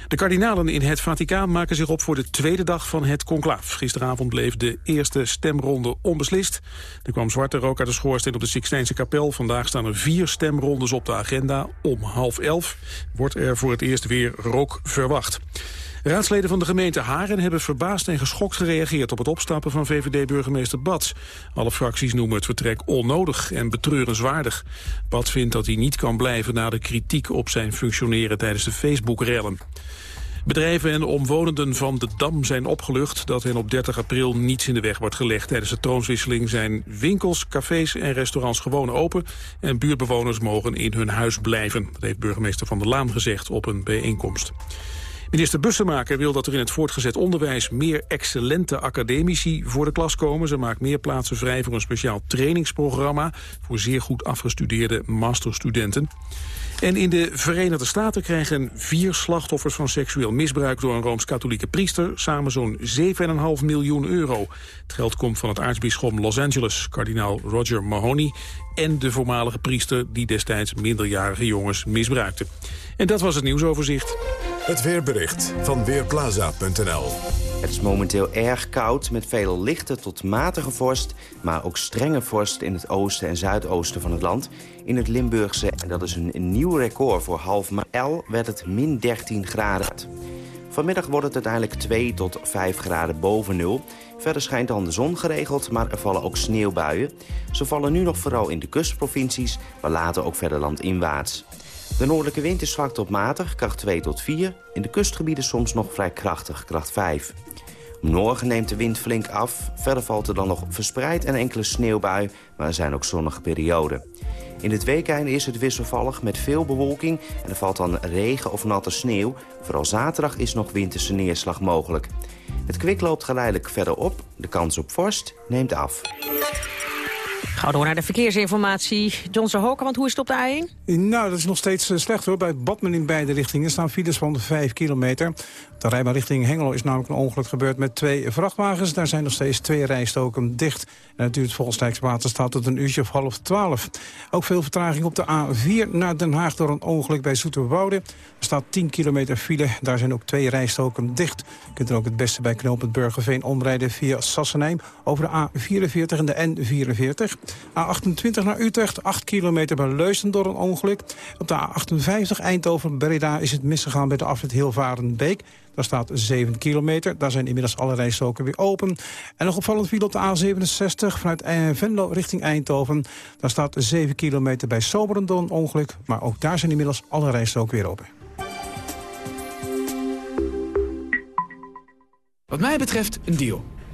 De kardinalen in het Vaticaan maken zich op voor de tweede dag van het conclaaf. Gisteravond bleef de eerste stemronde onbeslist. Er kwam zwarte rook uit de schoorsteen op de Sixtijnse kapel. Vandaag staan er vier stemrondes op de agenda. Om half elf wordt er voor het eerst weer rook verwacht. Raadsleden van de gemeente Haren hebben verbaasd en geschokt gereageerd op het opstappen van VVD-burgemeester Bats. Alle fracties noemen het vertrek onnodig en betreurenswaardig. Bats vindt dat hij niet kan blijven na de kritiek op zijn functioneren tijdens de Facebook-rellen. Bedrijven en omwonenden van de Dam zijn opgelucht dat hen op 30 april niets in de weg wordt gelegd. Tijdens de troonswisseling zijn winkels, cafés en restaurants gewoon open en buurtbewoners mogen in hun huis blijven. Dat heeft burgemeester Van der Laan gezegd op een bijeenkomst. Minister Bussemaker wil dat er in het voortgezet onderwijs meer excellente academici voor de klas komen. Ze maakt meer plaatsen vrij voor een speciaal trainingsprogramma voor zeer goed afgestudeerde masterstudenten. En in de Verenigde Staten krijgen vier slachtoffers van seksueel misbruik door een Rooms-Katholieke priester samen zo'n 7,5 miljoen euro. Het geld komt van het aartsbisschop Los Angeles, kardinaal Roger Mahoney en de voormalige priester die destijds minderjarige jongens misbruikte. En dat was het nieuwsoverzicht. Het weerbericht van Weerplaza.nl Het is momenteel erg koud met veel lichte tot matige vorst... maar ook strenge vorst in het oosten en zuidoosten van het land. In het Limburgse, en dat is een, een nieuw record voor half mail, werd het min 13 graden. Vanmiddag wordt het uiteindelijk 2 tot 5 graden boven nul. Verder schijnt dan de zon geregeld, maar er vallen ook sneeuwbuien. Ze vallen nu nog vooral in de kustprovincies, maar later ook verder landinwaarts. De noordelijke wind is zwak tot matig, kracht 2 tot 4. In de kustgebieden soms nog vrij krachtig, kracht 5. Morgen neemt de wind flink af. Verder valt er dan nog verspreid een enkele sneeuwbui, maar er zijn ook zonnige perioden. In het weekende is het wisselvallig met veel bewolking en er valt dan regen of natte sneeuw. Vooral zaterdag is nog winterse neerslag mogelijk. Het kwik loopt geleidelijk verder op, de kans op vorst neemt af. Gauw door naar de verkeersinformatie. Johnson Hoken, want hoe is het op de A1? Nou, dat is nog steeds eh, slecht hoor. Bij Badmen in beide richtingen staan files van 5 kilometer. De rijbaan richting Hengelo is namelijk een ongeluk gebeurd met twee vrachtwagens. Daar zijn nog steeds twee rijstoken dicht. En het duurt volgens Rijkswaterstaat tot een uurtje of half twaalf. Ook veel vertraging op de A4 naar Den Haag door een ongeluk bij Zoeterwoude. Er staat 10 kilometer file. Daar zijn ook twee rijstoken dicht. Je kunt er ook het beste bij knooppunt Burgerveen omrijden via Sassenheim... over de A44 en de N44. A28 naar Utrecht, 8 kilometer bij Leusden door een ongeluk. Op de A58 Eindhoven-Breda is het misgegaan bij de afrit Hilvarenbeek. Daar staat 7 kilometer. Daar zijn inmiddels alle rijstroken weer open. En nog opvallend viel op de A67 vanuit eh, Venlo richting Eindhoven. Daar staat 7 kilometer bij Soberen door een ongeluk. Maar ook daar zijn inmiddels alle rijstroken weer open. Wat mij betreft een deal.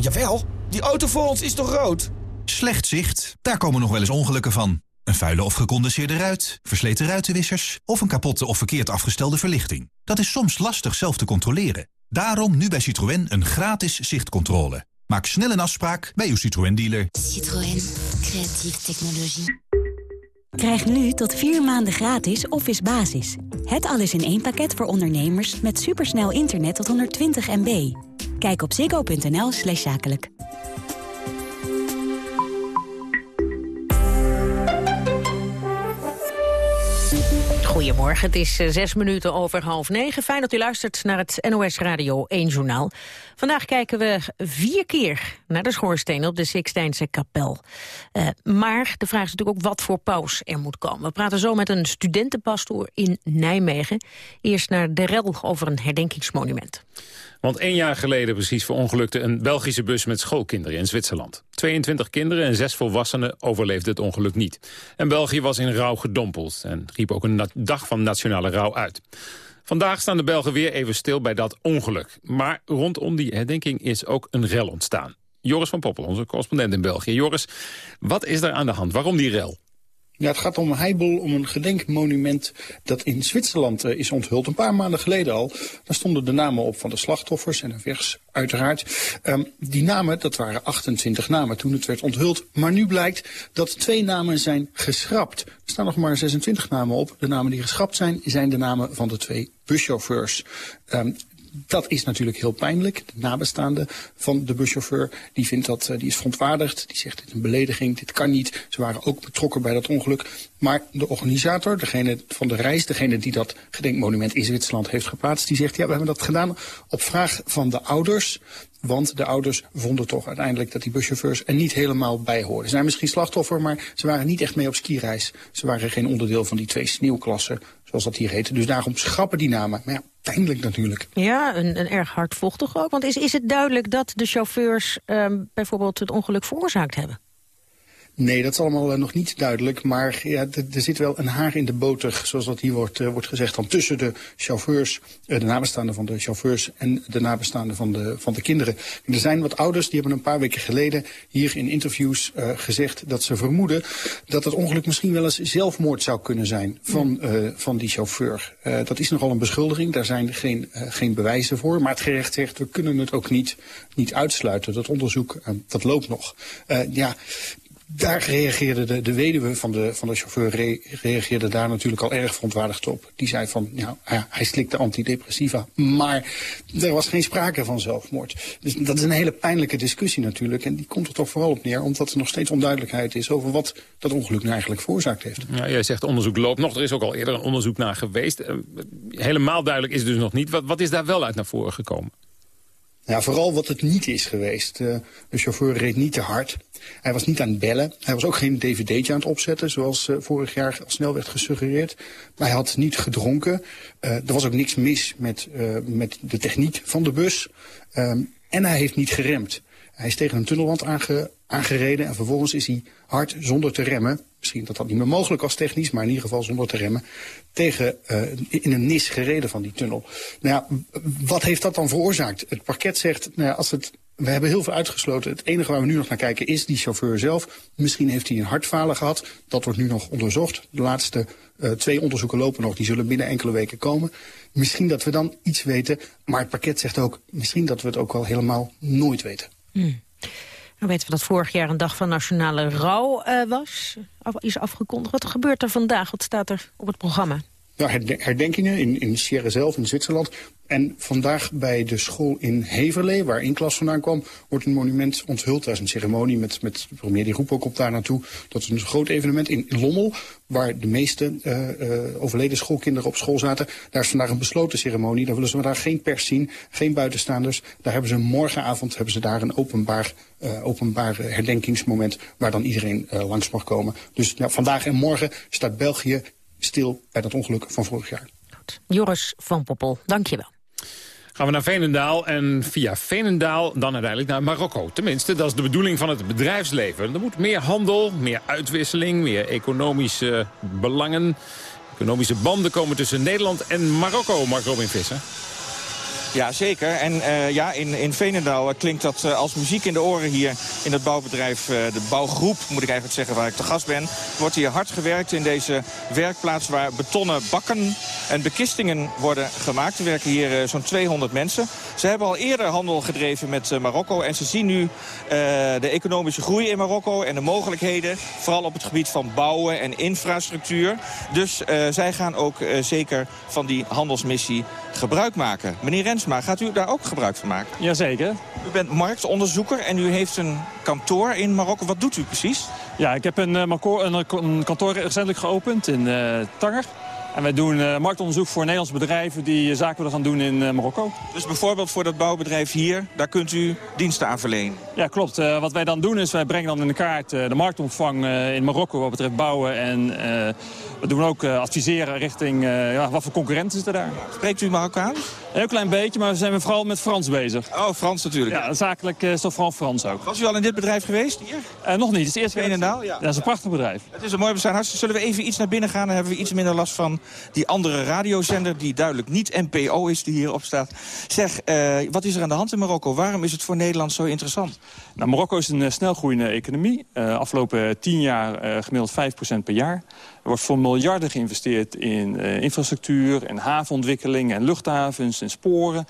Jawel, die auto voor ons is toch rood? Slecht zicht, daar komen nog wel eens ongelukken van. Een vuile of gecondenseerde ruit, versleten ruitenwissers... of een kapotte of verkeerd afgestelde verlichting. Dat is soms lastig zelf te controleren. Daarom nu bij Citroën een gratis zichtcontrole. Maak snel een afspraak bij uw Citroën-dealer. Citroën. Creatieve technologie. Krijg nu tot vier maanden gratis Office Basis. Het alles in één pakket voor ondernemers met supersnel internet tot 120 MB. Kijk op ziggo.nl slash zakelijk. Goedemorgen, het is eh, zes minuten over half negen. Fijn dat u luistert naar het NOS Radio 1 Journaal. Vandaag kijken we vier keer naar de schoorsteen op de Sixtijnse kapel. Uh, maar de vraag is natuurlijk ook wat voor paus er moet komen. We praten zo met een studentenpastoor in Nijmegen. Eerst naar de rel over een herdenkingsmonument. Want één jaar geleden precies verongelukte een Belgische bus met schoolkinderen in Zwitserland. 22 kinderen en zes volwassenen overleefden het ongeluk niet. En België was in rouw gedompeld en riep ook een dag van nationale rouw uit. Vandaag staan de Belgen weer even stil bij dat ongeluk. Maar rondom die herdenking is ook een rel ontstaan. Joris van Poppel, onze correspondent in België. Joris, wat is er aan de hand? Waarom die rel? Ja, het gaat om Heibel, om een gedenkmonument dat in Zwitserland uh, is onthuld. Een paar maanden geleden al. Daar stonden de namen op van de slachtoffers en een vers uiteraard. Um, die namen, dat waren 28 namen toen het werd onthuld. Maar nu blijkt dat twee namen zijn geschrapt. Er staan nog maar 26 namen op. De namen die geschrapt zijn, zijn de namen van de twee buschauffeurs. Um, dat is natuurlijk heel pijnlijk. De nabestaande van de buschauffeur die vindt dat, uh, die is verontwaardigd. Die zegt dit is een belediging, dit kan niet. Ze waren ook betrokken bij dat ongeluk. Maar de organisator, degene van de reis, degene die dat gedenkmonument in Zwitserland heeft geplaatst, die zegt ja, we hebben dat gedaan op vraag van de ouders. Want de ouders vonden toch uiteindelijk dat die buschauffeurs er niet helemaal bij hoorden. Ze zijn misschien slachtoffer, maar ze waren niet echt mee op skireis. Ze waren geen onderdeel van die twee sneeuwklassen, zoals dat hier heette. Dus daarom schrappen die namen. Maar ja, pijnlijk natuurlijk. Ja, een, een erg hardvochtig ook. Want is, is het duidelijk dat de chauffeurs um, bijvoorbeeld het ongeluk veroorzaakt hebben? Nee, dat is allemaal uh, nog niet duidelijk. Maar ja, er zit wel een haar in de boter, zoals dat hier wordt, uh, wordt gezegd. Dan tussen de chauffeurs, uh, de nabestaanden van de chauffeurs en de nabestaanden van de, van de kinderen. En er zijn wat ouders, die hebben een paar weken geleden hier in interviews gezegd dat ze vermoeden dat het ongeluk misschien wel eens zelfmoord zou kunnen zijn van, van die chauffeur. dat is nogal een beschuldiging, daar zijn geen, geen bewijzen voor. Maar het gerecht zegt, we kunnen het ook niet, niet uitsluiten. Dat onderzoek, dat loopt nog. ja, daar reageerde de, de weduwe van de, van de chauffeur re, reageerde daar natuurlijk al erg verontwaardigd op. Die zei van, ja, hij slikte antidepressiva, maar er was geen sprake van zelfmoord. Dus dat is een hele pijnlijke discussie natuurlijk. En die komt er toch vooral op neer, omdat er nog steeds onduidelijkheid is over wat dat ongeluk nou eigenlijk veroorzaakt heeft. Ja, jij zegt onderzoek loopt nog. Er is ook al eerder een onderzoek naar geweest. Uh, helemaal duidelijk is het dus nog niet. Wat, wat is daar wel uit naar voren gekomen? Ja, vooral wat het niet is geweest. Uh, de chauffeur reed niet te hard. Hij was niet aan het bellen. Hij was ook geen dvd'tje aan het opzetten, zoals uh, vorig jaar snel werd gesuggereerd. Maar hij had niet gedronken. Uh, er was ook niks mis met, met de techniek van de bus. Um, en hij heeft niet geremd. Hij is tegen een tunnelwand aange, aangereden en vervolgens is hij hard zonder te remmen. Misschien dat dat niet meer mogelijk was technisch, maar in ieder geval zonder te remmen. Tegen, in een nis gereden van die tunnel. Nou ja, wat heeft dat dan veroorzaakt? Het parket zegt, nou ja, als het we hebben heel veel uitgesloten. Het enige waar we nu nog naar kijken is die chauffeur zelf. Misschien heeft hij een hartfalen gehad. Dat wordt nu nog onderzocht. De laatste uh, twee onderzoeken lopen nog. Die zullen binnen enkele weken komen. Misschien dat we dan iets weten. Maar het pakket zegt ook misschien dat we het ook wel helemaal nooit weten. Hmm. Nou weten we dat vorig jaar een dag van nationale rouw uh, was. Is afgekondigd. Wat gebeurt er vandaag? Wat staat er op het programma? Nou, herdenkingen in, in Sierra zelf, in Zwitserland. En vandaag bij de school in Heverlee, waar Inklas vandaan kwam, wordt een monument onthuld. Daar is een ceremonie met, met premier die roep ook op daar naartoe. Dat is een groot evenement in, Lommel, waar de meeste uh, uh, overleden schoolkinderen op school zaten. Daar is vandaag een besloten ceremonie. Daar willen ze daar geen pers zien, geen buitenstaanders. Daar hebben ze morgenavond hebben ze daar een openbaar, uh, herdenkingsmoment waar dan iedereen langs mag komen. Dus nou, vandaag en morgen staat België stil bij dat ongeluk van vorig jaar. Goed. Joris van Poppel, dank je wel. Gaan we naar Veenendaal en via Veenendaal dan uiteindelijk naar Marokko. Tenminste, dat is de bedoeling van het bedrijfsleven. Er moet meer handel, meer uitwisseling, meer economische belangen. Economische banden komen tussen Nederland en Marokko, Mark Robin Visser. Ja, zeker. En eh, ja, in, in Veenendaal eh, klinkt dat eh, als muziek in de oren hier in het bouwbedrijf. de bouwgroep, moet ik eigenlijk zeggen, waar ik te gast ben. Wordt hier hard gewerkt in deze werkplaats waar betonnen bakken en bekistingen worden gemaakt. Er werken hier zo'n 200 mensen. Ze hebben al eerder handel gedreven met Marokko. En ze zien nu de economische groei in Marokko en de mogelijkheden. Vooral op het gebied van bouwen en infrastructuur. Dus zij gaan ook zeker van die handelsmissie gebruik maken. Meneer Rensma, gaat u daar ook gebruik van maken? Jazeker. U bent marktonderzoeker en u heeft een kantoor in Marokko. Wat doet u precies? Ja, ik heb een, eh, marko- een, een kantoor recentelijk geopend in eh Tanger. En wij doen eh, marktonderzoek voor Nederlandse bedrijven die eh, zaken willen gaan doen in eh, Marokko. Dus bijvoorbeeld voor dat bouwbedrijf hier, daar kunt u diensten aan verlenen? Ja, klopt. Wat wij dan doen is, wij brengen dan in de kaart de marktomvang in Marokko wat betreft bouwen. En we doen ook adviseren richting ja, wat voor concurrenten zitten daar. Spreekt u Marokkaans? Een heel klein beetje, maar we zijn vooral met Frans bezig. Oh, Frans natuurlijk. Ja, zakelijk is toch vooral Frans ook. Was u al in dit bedrijf geweest hier? Nog niet, het is eerste keer. Ja. Ja, dat is een prachtig bedrijf. Het is een mooi bestaan. Zullen we even iets naar binnen gaan? Dan hebben we iets minder last van die andere radiozender... die duidelijk niet NPO is, die hierop staat. Zeg, eh, wat is er aan de hand in Marokko? Waarom is het voor Nederland zo interessant? Nou, Marokko is een eh, snelgroeiende economie. Eh afgelopen tien jaar gemiddeld 5% per jaar. Er wordt voor miljarden geïnvesteerd in infrastructuur... en havenontwikkeling en luchthavens en sporen.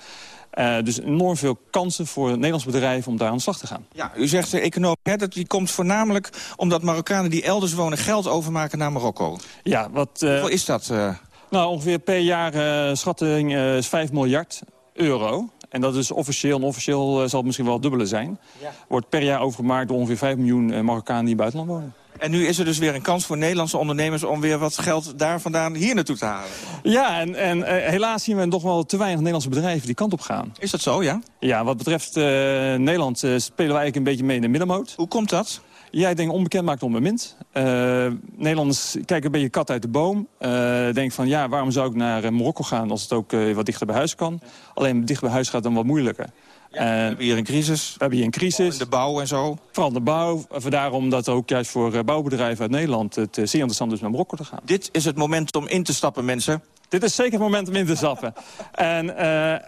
Eh, dus enorm veel kansen voor Nederlandse bedrijven om daar aan de slag te gaan. Ja, u zegt de economie, hè, dat die komt voornamelijk omdat Marokkanen die elders wonen geld overmaken naar Marokko. Ja, wat... eh, Hoeveel is dat? eh? Nou, ongeveer per jaar schatting is 5 miljard euro. En dat is officieel. En officieel eh, zal het misschien wel het dubbele zijn. Wordt per jaar overgemaakt door ongeveer 5 miljoen eh, Marokkanen die in het buitenland wonen. En nu is er dus weer een kans voor Nederlandse ondernemers... om weer wat geld daar vandaan hier naartoe te halen. Ja, en, en eh, helaas zien we nog wel te weinig Nederlandse bedrijven die kant op gaan. Is dat zo, ja? Ja, wat betreft Nederland spelen we eigenlijk een beetje mee in de middenmoot. Hoe komt dat? Ja, ik denk onbekend maakt onbemind. Eh Nederlanders kijken een beetje kat uit de boom. Eh denk van, ja, waarom zou ik naar eh, Marokko gaan als het ook wat dichter bij huis kan? Alleen dichter bij huis gaat dan wat moeilijker. we hebben hier een crisis. We hebben hier een crisis. de bouw en zo. Vooral de bouw. Vandaar omdat ook juist voor bouwbedrijven uit Nederland het zeer interessant is naar Marokko te gaan. Dit is het moment om in te stappen, mensen. Dit is zeker het moment om in te stappen. en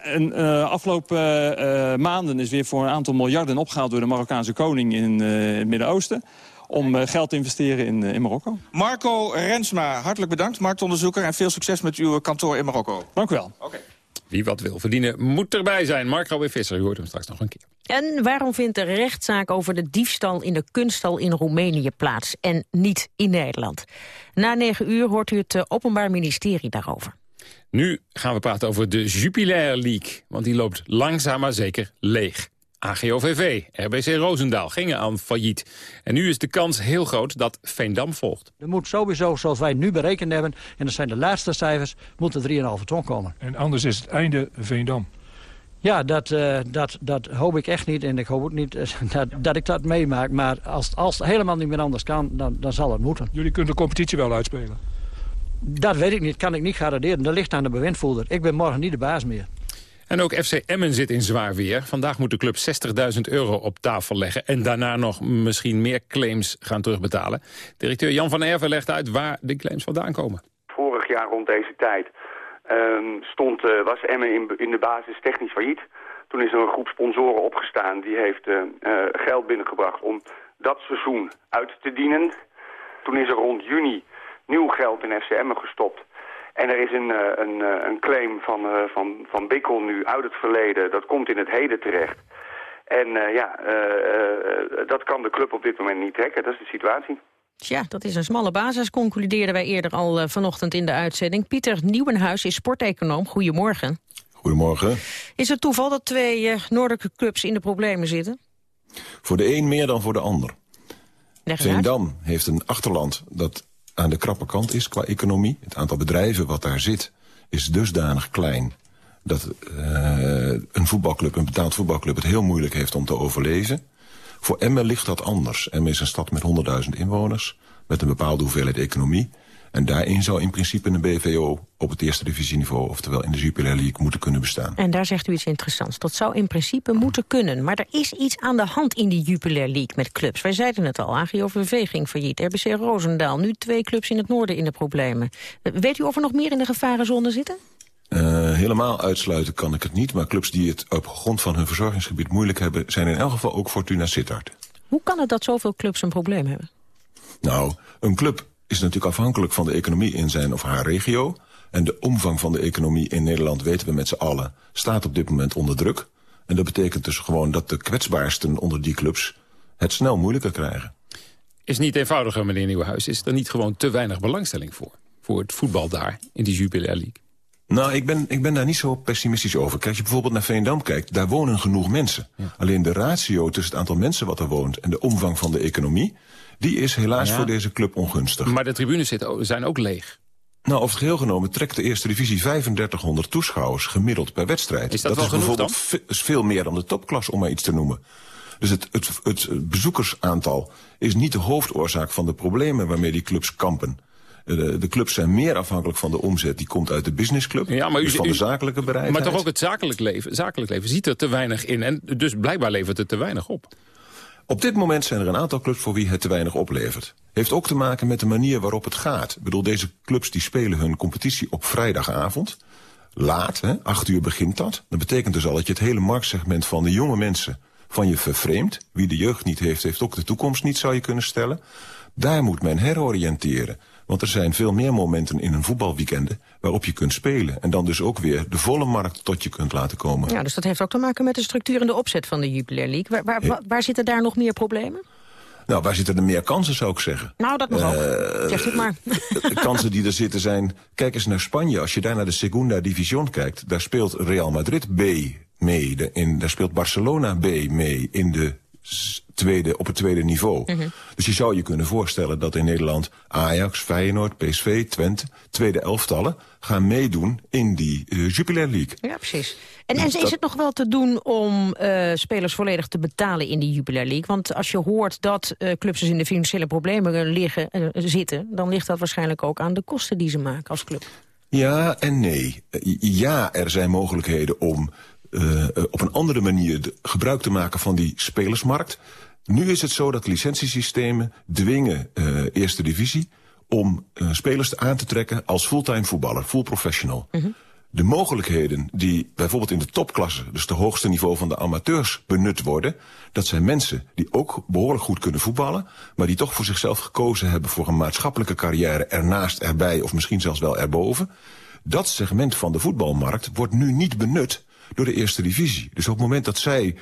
en, eh, afgelopen eh, maanden is weer voor een aantal miljarden opgehaald... door de Marokkaanse koning in het Midden-Oosten... om geld te investeren in, in Marokko. Marco Rensma, hartelijk bedankt, marktonderzoeker... en veel succes met uw kantoor in Marokko. Dank u wel. Wie wat wil verdienen, moet erbij zijn. Mark Robin Visser, u hoort hem straks nog een keer. En waarom vindt de rechtszaak over de diefstal in de kunsthal in Roemenië plaats en niet in Nederland? Na negen uur hoort u het eh, Openbaar Ministerie daarover. Nu gaan we praten over de Jupiler League. Want die loopt langzaam maar zeker leeg. AGOVV, RBC Roosendaal gingen aan failliet. En nu is de kans heel groot dat Veendam volgt. Er moet sowieso, zoals wij nu berekend hebben... en dat zijn de laatste cijfers, moet er 3,5 ton komen. En anders is het einde Veendam. Ja, dat, eh, dat, dat hoop ik echt niet. En ik hoop ook niet eh, dat, dat ik dat meemaak. Maar als, als het helemaal niet meer anders kan, dan, dan zal het moeten. Jullie kunnen de competitie wel uitspelen. Dat weet ik niet, kan ik niet garanderen. Dat ligt aan de bewindvoerder. Ik ben morgen niet de baas meer. En ook FC Emmen zit in zwaar weer. Vandaag moet de club 60.000 euro op tafel leggen... en daarna nog misschien meer claims gaan terugbetalen. Directeur Jan van Erven legt uit waar de claims vandaan komen. Vorig jaar rond deze tijd ehm, stond, eh, was Emmen in, in de basis technisch failliet. Toen is er een groep sponsoren opgestaan die heeft eh, eh, geld binnengebracht om dat seizoen uit te dienen. Toen is er rond juni nieuw geld in FC Emmen gestopt. En er is een, eh, een, eh, een claim van, eh, van, van Bikkel nu uit het verleden. Dat komt in het heden terecht. En eh, ja, eh, eh, dat kan de club op dit moment niet trekken. Dat is de situatie. Tja, dat is een smalle basis, concludeerden wij eerder al vanochtend in de uitzending. Pieter Nieuwenhuis is sporteconoom. Goedemorgen. Goedemorgen. Is het toeval dat twee noordelijke clubs in de problemen zitten? Voor de een meer dan voor de ander. Veendam heeft een achterland dat aan de krappe kant is qua economie. Het aantal bedrijven wat daar zit is dusdanig klein... dat eh, een voetbalclub, een betaald voetbalclub het heel moeilijk heeft om te overleven. Voor Emmen ligt dat anders. Emmen is een stad met 100.000 inwoners, met een bepaalde hoeveelheid economie... En daarin zou in principe een BVO op het eerste divisieniveau... oftewel in de Jupiler League moeten kunnen bestaan. En daar zegt u iets interessants. Dat zou in principe moeten kunnen. Maar er is iets aan de hand in die Jupiler League met clubs. Wij zeiden het al, AGOVV ging failliet, RBC Roosendaal. Nu twee clubs in het noorden in de problemen. Eh, Weet u of er nog meer in de gevarenzone zitten? Uh, helemaal uitsluiten kan ik het niet. Maar clubs die het op grond van hun verzorgingsgebied moeilijk hebben... zijn in elk geval ook Fortuna Sittard. Hoe kan het dat zoveel clubs een probleem hebben? Nou, een club is natuurlijk afhankelijk van de economie in zijn of haar regio. En de omvang van de economie in Nederland, weten we met z'n allen... staat op dit moment onder druk. En dat betekent dus gewoon dat de kwetsbaarsten onder die clubs... het snel moeilijker krijgen. Is niet eenvoudiger, meneer Nieuwenhuis. Is er niet gewoon te weinig belangstelling voor? Voor het voetbal daar, in die Jupiler League? Nou, ik ben, ik ben daar niet zo pessimistisch over. Kijk, als je bijvoorbeeld naar Veendam kijkt, daar wonen genoeg mensen. Alleen de ratio tussen het aantal mensen wat er woont... en de omvang van de economie, die is helaas Ja. voor deze club ongunstig. Maar de tribunes zitten, zijn ook leeg. Nou, over het geheel genomen trekt de eerste divisie 3500 toeschouwers gemiddeld per wedstrijd. Is dat wel is bijvoorbeeld ve- veel meer dan de topklas, om maar iets te noemen. Dus het, het, het bezoekersaantal is niet de hoofdoorzaak van de problemen waarmee die clubs kampen. Eh, De, de clubs zijn meer afhankelijk van de omzet. Die komt uit de businessclub, Ja, maar u- dus van de zakelijke bereidheid. Maar toch ook het zakelijk leven, zakelijk leven ziet er te weinig in. En dus blijkbaar levert het te weinig op. Op dit moment zijn er een aantal clubs voor wie het te weinig oplevert. Heeft ook te maken met de manier waarop het gaat. Ik bedoel, deze clubs die spelen hun competitie op vrijdagavond. Laat, hè, acht uur begint dat. Dat betekent dus al dat je het hele marktsegment van de jonge mensen van je vervreemdt. Wie de jeugd niet heeft, heeft ook de toekomst niet, zou je kunnen stellen. Daar moet men heroriënteren. Want er zijn veel meer momenten in een voetbalweekenden waarop je kunt spelen. En dan dus ook weer de volle markt tot je kunt laten komen. Ja, dus dat heeft ook te maken met de structuur en de opzet van de Jupiler League. Waar, waar, waar, waar zitten daar nog meer problemen? Nou, waar zitten er meer kansen, zou ik zeggen? Nou, dat mag ook. Eh, Zeg het maar. De kansen die er zitten zijn... Kijk eens naar Spanje. Als je daar naar de Segunda Division kijkt... daar speelt Real Madrid B mee. De- in, daar speelt Barcelona B mee in de tweede, op het tweede niveau. Mhm. Dus je zou je kunnen voorstellen dat in Nederland... Ajax, Feyenoord, PSV, Twente, tweede elftallen... gaan meedoen in die eh, Jupiler League. Ja, precies. En, en is het nog wel te doen om eh, spelers volledig te betalen in die Jupiler League? Want als je hoort dat eh, clubs dus in de financiële problemen liggen, zitten... dan ligt dat waarschijnlijk ook aan de kosten die ze maken als club. Ja en nee. Ja, er zijn mogelijkheden om eh, op een andere manier de- gebruik te maken van die spelersmarkt. Nu is het zo dat licentiesystemen dwingen eh, eerste divisie om spelers aan te trekken als fulltime voetballer, full professional. De mogelijkheden die bijvoorbeeld in de topklasse, dus de hoogste niveau van de amateurs, benut worden, dat zijn mensen die ook behoorlijk goed kunnen voetballen, maar die toch voor zichzelf gekozen hebben voor een maatschappelijke carrière ernaast, erbij of misschien zelfs wel erboven. Dat segment van de voetbalmarkt wordt nu niet benut door de eerste divisie. Dus op het moment dat zij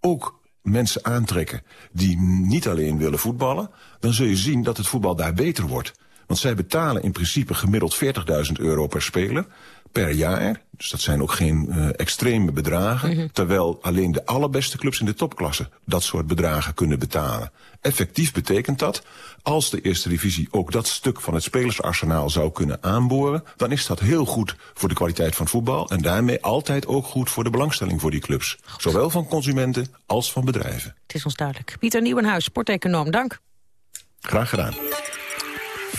ook mensen aantrekken die niet alleen willen voetballen, dan zul je zien dat het voetbal daar beter wordt. Want zij betalen in principe gemiddeld 40.000 euro per speler per jaar. Dus dat zijn ook geen eh, extreme bedragen. Terwijl alleen de allerbeste clubs in de topklasse dat soort bedragen kunnen betalen. Effectief betekent dat, als de eerste divisie ook dat stuk van het spelersarsenaal zou kunnen aanboren, dan is dat heel goed voor de kwaliteit van voetbal en daarmee altijd ook goed voor de belangstelling voor die clubs. Zowel van consumenten als van bedrijven. Het is ons duidelijk. Pieter Nieuwenhuis, sporteconoom, dank. Graag gedaan.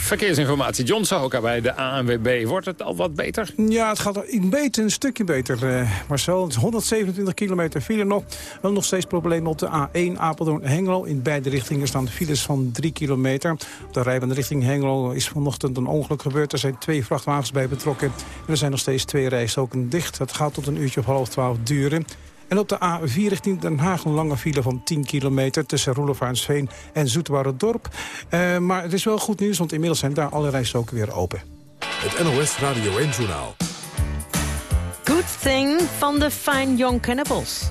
Verkeersinformatie, John Sahoka bij de ANWB. Wordt het al wat beter? Ja, het gaat een, beetje, een stukje beter, eh, Marcel. Het is 127 kilometer file nog. Wel nog steeds problemen op de A1 Apeldoorn-Hengelo. In beide richtingen staan files van 3 kilometer. Op de rijbaan richting Hengelo is vanochtend een ongeluk gebeurd. Er zijn twee vrachtwagens bij betrokken. En er zijn nog steeds twee rijstroken dicht. Het gaat tot een uurtje of half twaalf duren. En op de A4 richting Den Haag een lange file van 10 kilometer... tussen Roelofaansveen en Dorp. Uh, maar het is wel goed nieuws, want inmiddels zijn daar alle rijstroken weer open. Het NOS Radio 1 Journaal. Good Thing van de Fine Young Cannibals.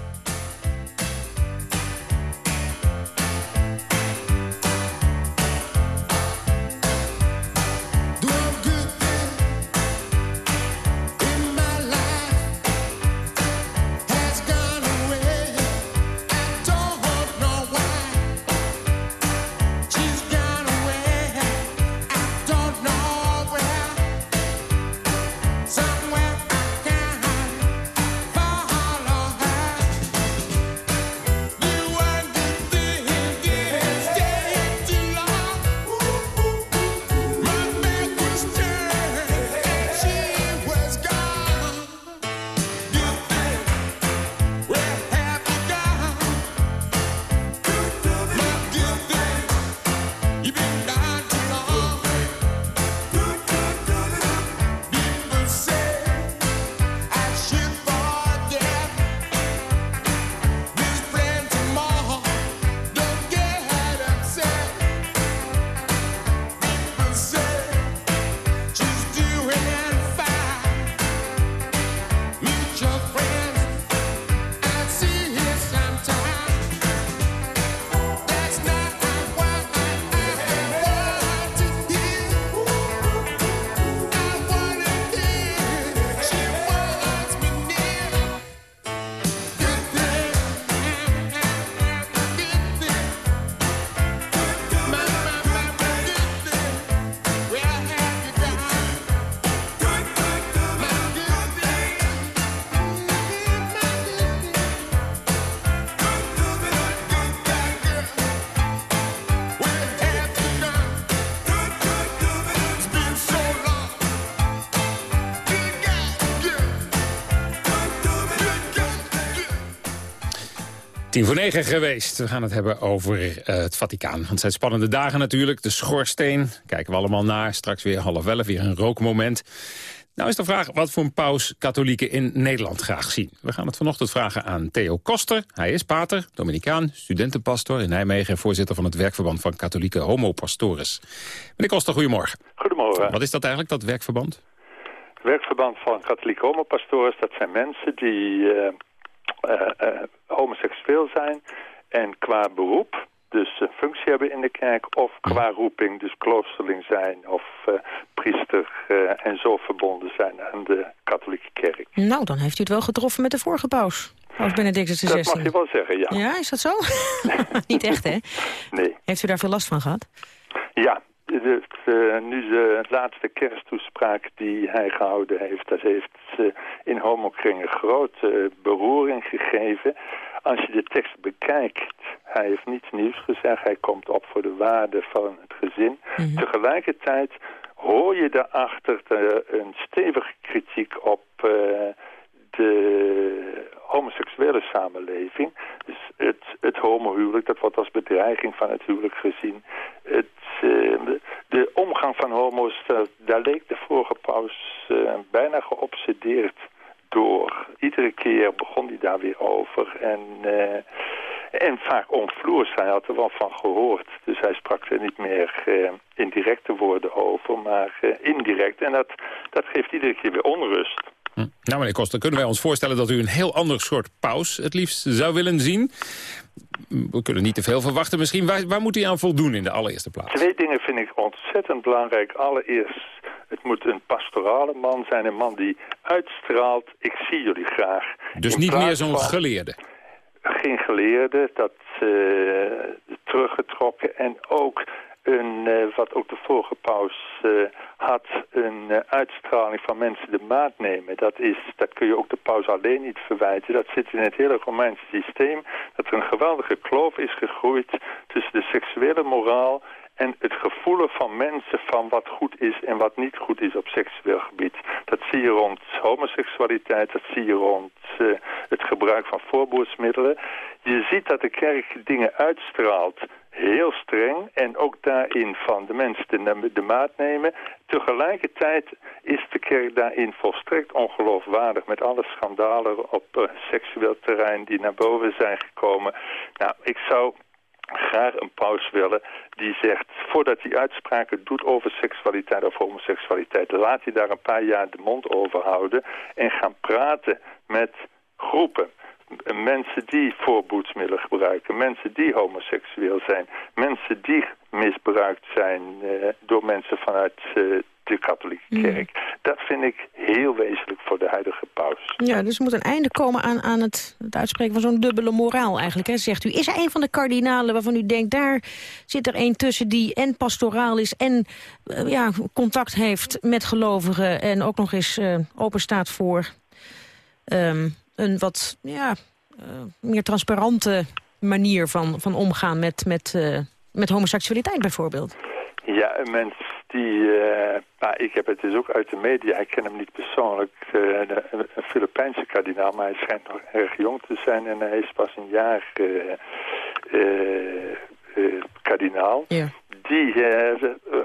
Tien voor negen geweest. We gaan het hebben over uh, het Vaticaan. Want het zijn spannende dagen natuurlijk. De schoorsteen, kijken we allemaal naar. Straks weer half elf, weer een rookmoment. Nou is de vraag wat voor een paus katholieken in Nederland graag zien. We gaan het vanochtend vragen aan Theo Koster. Hij is pater, Dominicaan, studentenpastor in Nijmegen... en voorzitter van het werkverband van katholieke homopastores. Meneer Koster, goedemorgen. Goedemorgen. Wat is dat eigenlijk, dat werkverband? Het werkverband van katholieke homopastores, dat zijn mensen die uh, uh, homoseksueel zijn... en qua beroep dus een functie hebben in de kerk... of qua roeping, dus kloosterling zijn of uh, priester uh, en zo verbonden zijn aan de katholieke kerk. Nou, dan heeft u het wel getroffen met de vorige paus. Paus Benedictus XVI. Dat mag je wel zeggen, ja. Ja, is dat zo? Niet echt, hè? Nee. Heeft u daar veel last van gehad? Ja, de, de, nu de laatste kersttoespraak die hij gehouden heeft... dat heeft uh, in homokringen grote beroering gegeven als je de tekst bekijkt, hij heeft niets nieuws gezegd. Hij komt op voor de waarde van het gezin. Mm -hmm. Tegelijkertijd hoor je daarachter de, een stevige kritiek op uh, de homoseksuele samenleving. Dus het, het homohuwelijk, dat wordt als bedreiging van het huwelijk gezien. Het, uh, de omgang van homo's, daar leek de vorige paus bijna geobsedeerd door. Iedere keer begon hij daar weer over. En, uh, en vaak omvloers. Hij had er wel van gehoord. Dus hij sprak er niet meer in directe woorden over, maar indirect. En dat, dat geeft iedere keer weer onrust. Hm. Nou, meneer Koster, kunnen wij ons voorstellen dat u een heel ander soort paus het liefst zou willen zien? We kunnen niet te veel verwachten misschien. Waar, waar moet hij aan voldoen in de allereerste plaats? Twee dingen vind ik ontzettend belangrijk. Allereerst het moet een pastorale man zijn, een man die uitstraalt, ik zie jullie graag. Dus In niet meer zo'n geleerde? Geen geleerde, dat uh, teruggetrokken en ook een, uh, wat ook de vorige paus uh, had, een uitstraling van mensen de maat nemen. Dat, is, dat kun je ook de paus alleen niet verwijten. Dat zit in het hele Romeinse systeem, dat er een geweldige kloof is gegroeid tussen de seksuele moraal en het gevoelen van mensen van wat goed is en wat niet goed is op seksueel gebied. Dat zie je rond homoseksualiteit, dat zie je rond het gebruik van voorboedsmiddelen. Je ziet dat de kerk dingen uitstraalt, heel streng, en ook daarin van de mensen de, de maat nemen. Tegelijkertijd is de kerk daarin volstrekt ongeloofwaardig met alle schandalen op uh, seksueel terrein die naar boven zijn gekomen. Nou, ik zou graag een paus willen die zegt... voordat hij uitspraken doet over seksualiteit of homoseksualiteit... laat hij daar een paar jaar de mond over houden... en gaan praten met groepen. Mensen die voorboedsmiddelen gebruiken. Mensen die homoseksueel zijn. Mensen die misbruikt zijn uh, door mensen vanuit uh, de katholieke kerk. Mm. Dat vind ik heel wezenlijk voor de huidige paus. Ja, dus er moet een einde komen aan, aan het, het uitspreken van zo'n dubbele moraal eigenlijk. Hè, zegt u. Is er een van de kardinalen waarvan u denkt... daar zit er een tussen die en pastoraal is... en uh, ja, contact heeft met gelovigen... en ook nog eens uh, open staat voor um, een wat ja, uh, meer transparante manier van, van omgaan met, met, met homoseksualiteit bijvoorbeeld? Ja, een mens die, uh, nou, ik heb het dus ook uit de media, ik ken hem niet persoonlijk, uh, een Filipijnse kardinaal, maar hij schijnt nog erg jong te zijn en hij is pas een jaar uh, kardinaal. Ja. Die,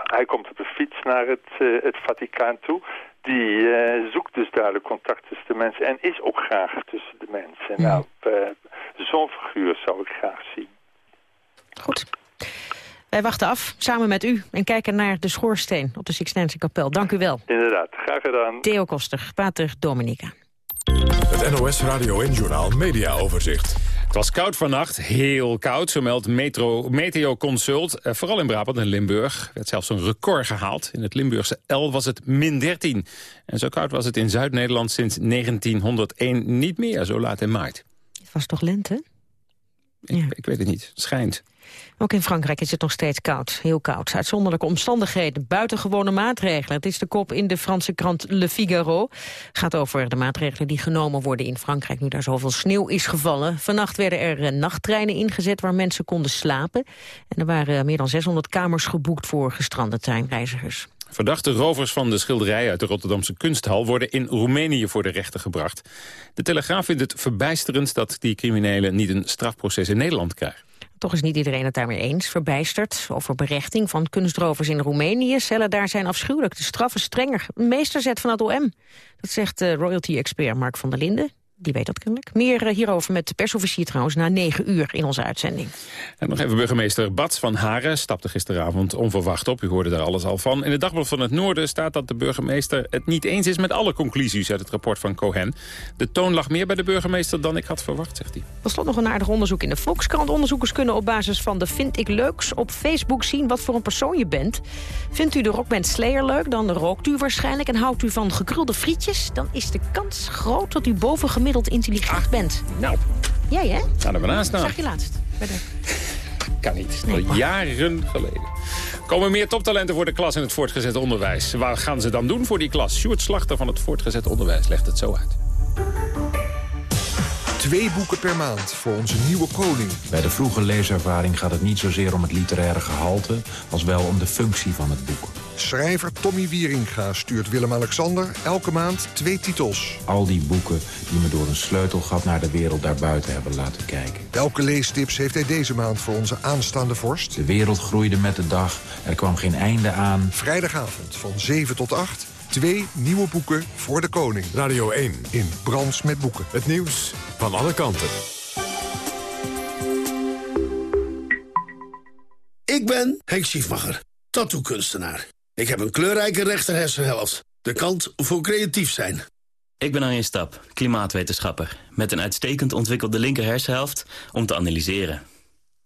hij komt op de fiets naar het, het Vaticaan toe. Die zoekt dus duidelijk contact tussen de mensen en is ook graag tussen de mensen. Ja. Nou, zo'n figuur zou ik graag zien. Goed. Wij wachten af, samen met u, en kijken naar de schoorsteen op de Sixtijnse kapel. Dank u wel. Inderdaad, graag gedaan. Theo Koster, pater Dominica. Het NOS Radio en Journal Media Overzicht. Het was koud vannacht, heel koud, zo meldt Metro, Meteo Consult. Eh, vooral in Brabant en Limburg werd zelfs een record gehaald. In het Limburgse L was het min 13. En zo koud was het in Zuid-Nederland sinds 1901 niet meer, zo laat in maart. Het was toch lente? Ik, ja. ik weet het niet, het schijnt. Ook in Frankrijk is het nog steeds koud, heel koud. Uitzonderlijke omstandigheden, buitengewone maatregelen. Het is de kop in de Franse krant Le Figaro. gaat over de maatregelen die genomen worden in Frankrijk... nu daar zoveel sneeuw is gevallen. Vannacht werden er nachttreinen ingezet waar mensen konden slapen. En er waren meer dan 600 kamers geboekt voor gestrande treinreizigers. Verdachte rovers van de schilderij uit de Rotterdamse kunsthal... worden in Roemenië voor de rechter gebracht. De Telegraaf vindt het verbijsterend dat die criminelen niet een strafproces in Nederland krijgen. Toch is niet iedereen het daarmee eens. Verbijsterd over berechting van kunstrovers in Roemenië. Cellen daar zijn afschuwelijk. De straffen strenger. Een meesterzet van het OM. Dat zegt de royalty-expert Mark van der Linden die weet dat kennelijk. Meer eh, hierover met de persofficier trouwens na negen uur in onze uitzending. En nog even burgemeester Bats van Haren stapte gisteravond onverwacht op. U hoorde daar alles al van. In het Dagblad van het Noorden staat dat de burgemeester het niet eens is met alle conclusies uit het rapport van Cohen. De toon lag meer bij de burgemeester dan ik had verwacht, zegt hij. Er slot nog een aardig onderzoek in de Volkskrant. Onderzoekers kunnen op basis van de Vind ik Leuks op Facebook zien wat voor een persoon je bent. Vindt u de rockband Slayer leuk, dan rookt u waarschijnlijk. En houdt u van gekrulde frietjes, dan is de kans groot dat u bovengemiddeld intelligent bent. Nou. Jij, hè? Gaan er naast staan. Zag je laatst. Bij de... Kan niet. Al jaren geleden. Komen meer toptalenten voor de klas in het voortgezet onderwijs. Waar gaan ze dan doen voor die klas? Sjoerd Slachter van het voortgezet onderwijs legt het zo uit. Twee boeken per maand voor onze nieuwe koning. Bij de vroege leeservaring gaat het niet zozeer om het literaire gehalte... als wel om de functie van het boek. Schrijver Tommy Wieringa stuurt Willem-Alexander elke maand twee titels. Al die boeken die me door een sleutelgat naar de wereld daarbuiten hebben laten kijken. Welke leestips heeft hij deze maand voor onze aanstaande vorst? De wereld groeide met de dag, er kwam geen einde aan. Vrijdagavond van 7 tot 8. Twee nieuwe boeken voor de koning. Radio 1. In Brands met Boeken. Het nieuws van alle kanten. Ik ben Henk Schiefmacher, tattoo-kunstenaar. Ik heb een kleurrijke rechterhersenhelft. De kant voor creatief zijn. Ik ben Arjen Stap, klimaatwetenschapper. Met een uitstekend ontwikkelde linkerhersenhelft om te analyseren.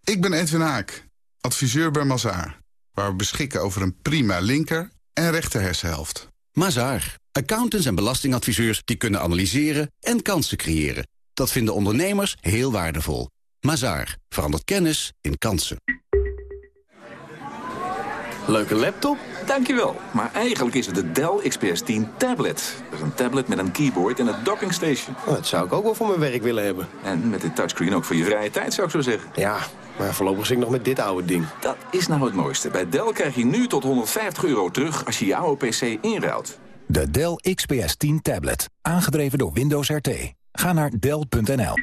Ik ben Edwin Haak, adviseur bij Mazaar. Waar we beschikken over een prima linker- en rechterhersenhelft. Mazaar. Accountants en belastingadviseurs die kunnen analyseren en kansen creëren. Dat vinden ondernemers heel waardevol. Mazaar. Verandert kennis in kansen. Leuke laptop? Dankjewel. Maar eigenlijk is het de Dell XPS 10 tablet. Dat is een tablet met een keyboard en een docking station. Oh, dat zou ik ook wel voor mijn werk willen hebben. En met dit touchscreen ook voor je vrije tijd, zou ik zo zeggen. Ja, maar voorlopig zit ik nog met dit oude ding. Dat is nou het mooiste. Bij Dell krijg je nu tot 150 euro terug als je je oude PC inruilt. De Dell XPS 10 tablet. Aangedreven door Windows RT. Ga naar Dell.nl.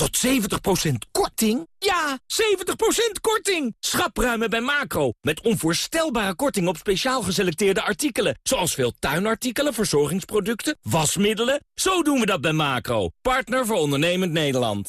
Tot 70% korting? Ja, 70% korting! Schapruimen bij Macro. Met onvoorstelbare korting op speciaal geselecteerde artikelen. Zoals veel tuinartikelen, verzorgingsproducten, wasmiddelen. Zo doen we dat bij Macro. Partner voor ondernemend Nederland.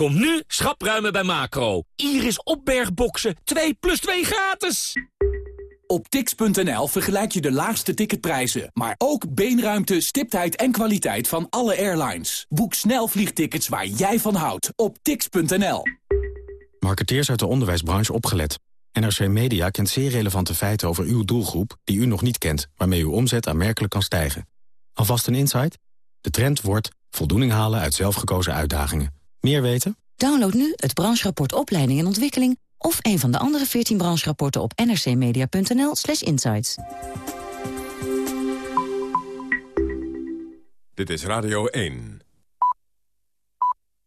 Kom nu schapruimen bij Macro. Iris opbergboxen 2 plus 2 gratis. Op tix.nl vergelijk je de laagste ticketprijzen, maar ook beenruimte, stiptheid en kwaliteit van alle airlines. Boek snel vliegtickets waar jij van houdt op tix.nl. Marketeers uit de onderwijsbranche opgelet. NRC Media kent zeer relevante feiten over uw doelgroep die u nog niet kent, waarmee uw omzet aanmerkelijk kan stijgen. Alvast een insight? De trend wordt voldoening halen uit zelfgekozen uitdagingen. Meer weten? Download nu het brancherapport Opleiding en Ontwikkeling... of een van de andere 14 brancherapporten op nrcmedia.nl slash insights. Dit is Radio 1.